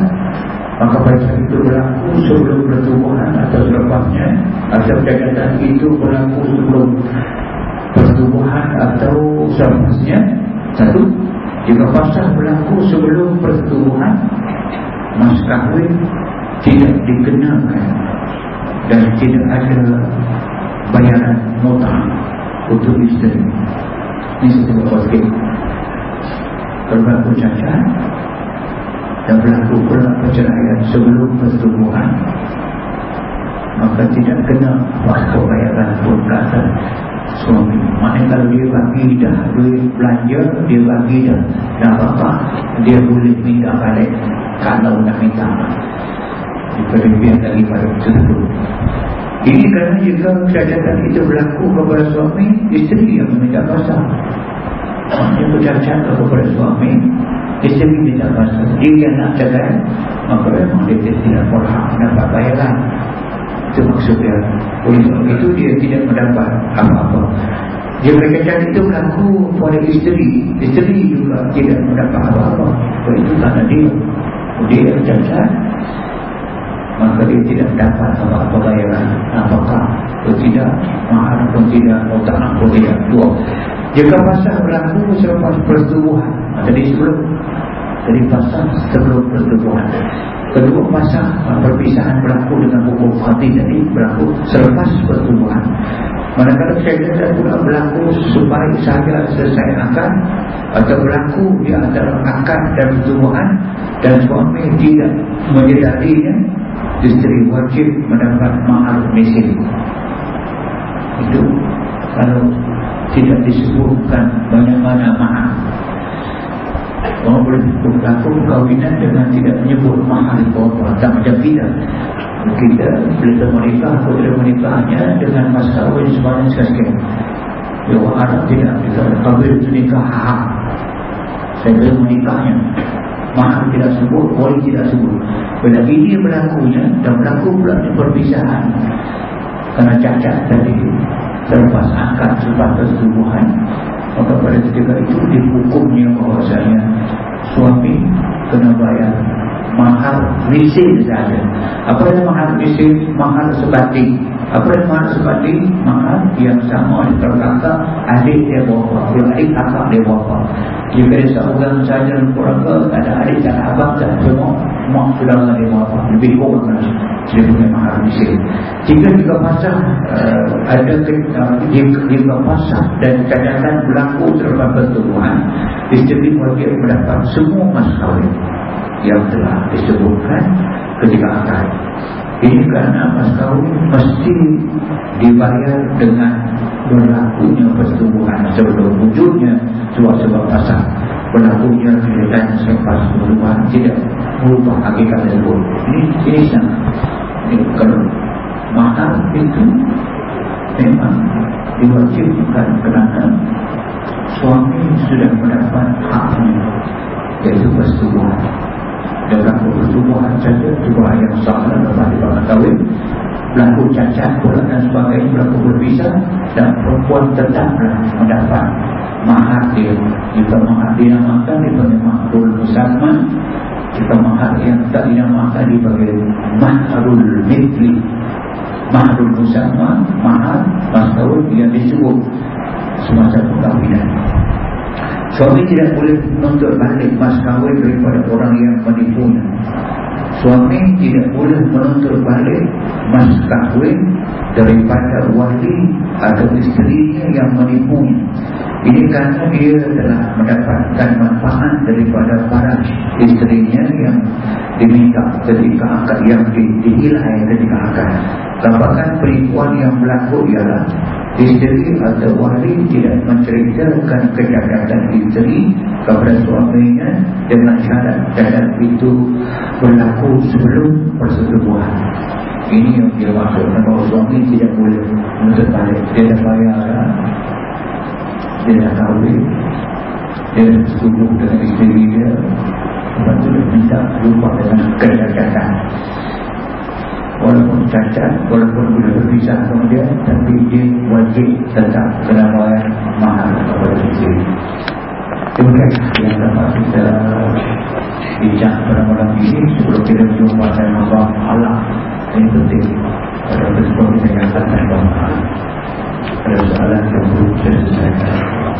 maka pada itu berlaku sebelum pertumbuhan atau selepasnya atau kecacatan itu berlaku sebelum pertumbuhan atau selepasnya satu jika pasal berlaku sebelum pertumbuhan mas kahwin tidak dikenakan dan tidak ada bayaran mutah untuk isteri. Ini khotib kalau berlaku cacat dan berlaku pula perceraian sebelum pertumbuhan maka tidak kena waktu bayaran pun kata suami maknanya kalau dia bagi dah duit belanja dia bagi dah. Dah apa dia boleh minta balik kalau nak minta. Diperlebihan lagi pada tersebut ini kerana jika kejahatan itu berlaku kepada suami isteri yang meminta pasal maknanya kejahatan kepada suami isteri minta pasal dia yang nak cerai maka memang dia tidak berhak dapat bayaran itu maksudnya oleh sebab itu dia tidak mendapat apa-apa. Dia berkecam itu berlaku pada isteri. Isteri juga tidak mendapat apa-apa. Itu kerana dia dia cacat maka dia tidak dapat apa-apa bayaran. Apakah? Atau tidak? Mahal pun tidak? Utang pun tidak? Dua jika pasal berlaku selepas persetubuhan jadi sebelum jadi pasal sebelum persetubuhan kedua pasal perpisahan berlaku dengan hukum fatih tadi berlaku selepas persetubuhan Manakala kejadian pula berlaku supaya saja selesai akad atau berlaku di antara akad dan pertumbuhan dan suami tidak menyedarinya, isteri wajib mendapat mahal mesin. Itu kalau tidak disebutkan banyak mana mahal. Orang boleh berlaku kawinan dengan tidak menyebut mahal itu. Apa. Tak macam kita. Kita bila menikah atau bila menikahnya dengan mas kahwin sebanyak sekian Ya Arab tidak Kita kabel itu nikah Saya kira menikahnya. Mahal tidak sebut, boleh tidak sebut. Bila ini berlakunya Dan berlaku pula perpisahan. Kerana cacat tadi Terlepas akad selepas persetubuhan Maka pada ketika itu Dihukumnya bahawasanya Suami kena bayar Mahal visil saja Apa yang mahal visil? Mahal sebatik apa yang mahal sebalik Mahal yang sama di perkata Adik dia bapa Kalau adik kakak dia bapa Dia seorang saja keluarga Ada adik dan abang dan semua Mak saudara dia bapa Lebih kurang lagi Dia punya mahal miskin Jika jika pasang uh, Ada uh, jika, jika pasang Dan catatan berlaku terhadap pertumbuhan Isteri keluarga mendapat semua mas kawin Yang telah disebutkan Ketika akan ini kerana mas kawin mesti dibayar dengan berlakunya persetubuhan sebelum wujudnya suatu sebab pasang berlakunya kegiatan selepas persetubuhan tidak merubah hakikat tersebut. Ini ini sangat ini kalau mahal itu memang diwajibkan kerana suami sudah mendapat haknya yaitu persetubuhan dalam pertumbuhan saja juga yang salah dalam dibawa kahwin berlaku cacat pula dan sebagainya berlaku berpisah dan perempuan tetaplah mendapat mahal dia jika mahal dia makan dipanggil mahrul musamman jika mahal yang tak dinamakan dipanggil mahrul mitli mahrul musamman mahal kahwin yang disebut semacam perkahwinan Suami tidak boleh menuntut balik mas kahwin daripada orang yang menipunya. Suami tidak boleh menuntut balik mas kahwin daripada wali atau isterinya yang menipunya. Ini kerana dia telah mendapatkan manfaat daripada para isterinya yang diminta ketika akad yang dihilai ketika akad. Dapatkan penipuan yang berlaku ialah isteri atau wali tidak menceritakan kejadian isteri kepada suaminya dengan syarat dan itu berlaku sebelum persetubuhan. Ini yang dia maksudkan bahawa suami tidak boleh menuntut balik. Dia dah bayar, dia kahwin, dia dah setubuh dengan isteri dia. Lepas itu dia minta lupa dengan kejadian walaupun cacat, walaupun boleh berpisah sama dia, tapi dia wajib tetap kena bayar mahal kepada isteri. Terima yang dapat kita bincang pada malam ini sebelum kita berjumpa dan membahas Allah ini penting. Pada kita yang akan membahas ada soalan yang belum selesai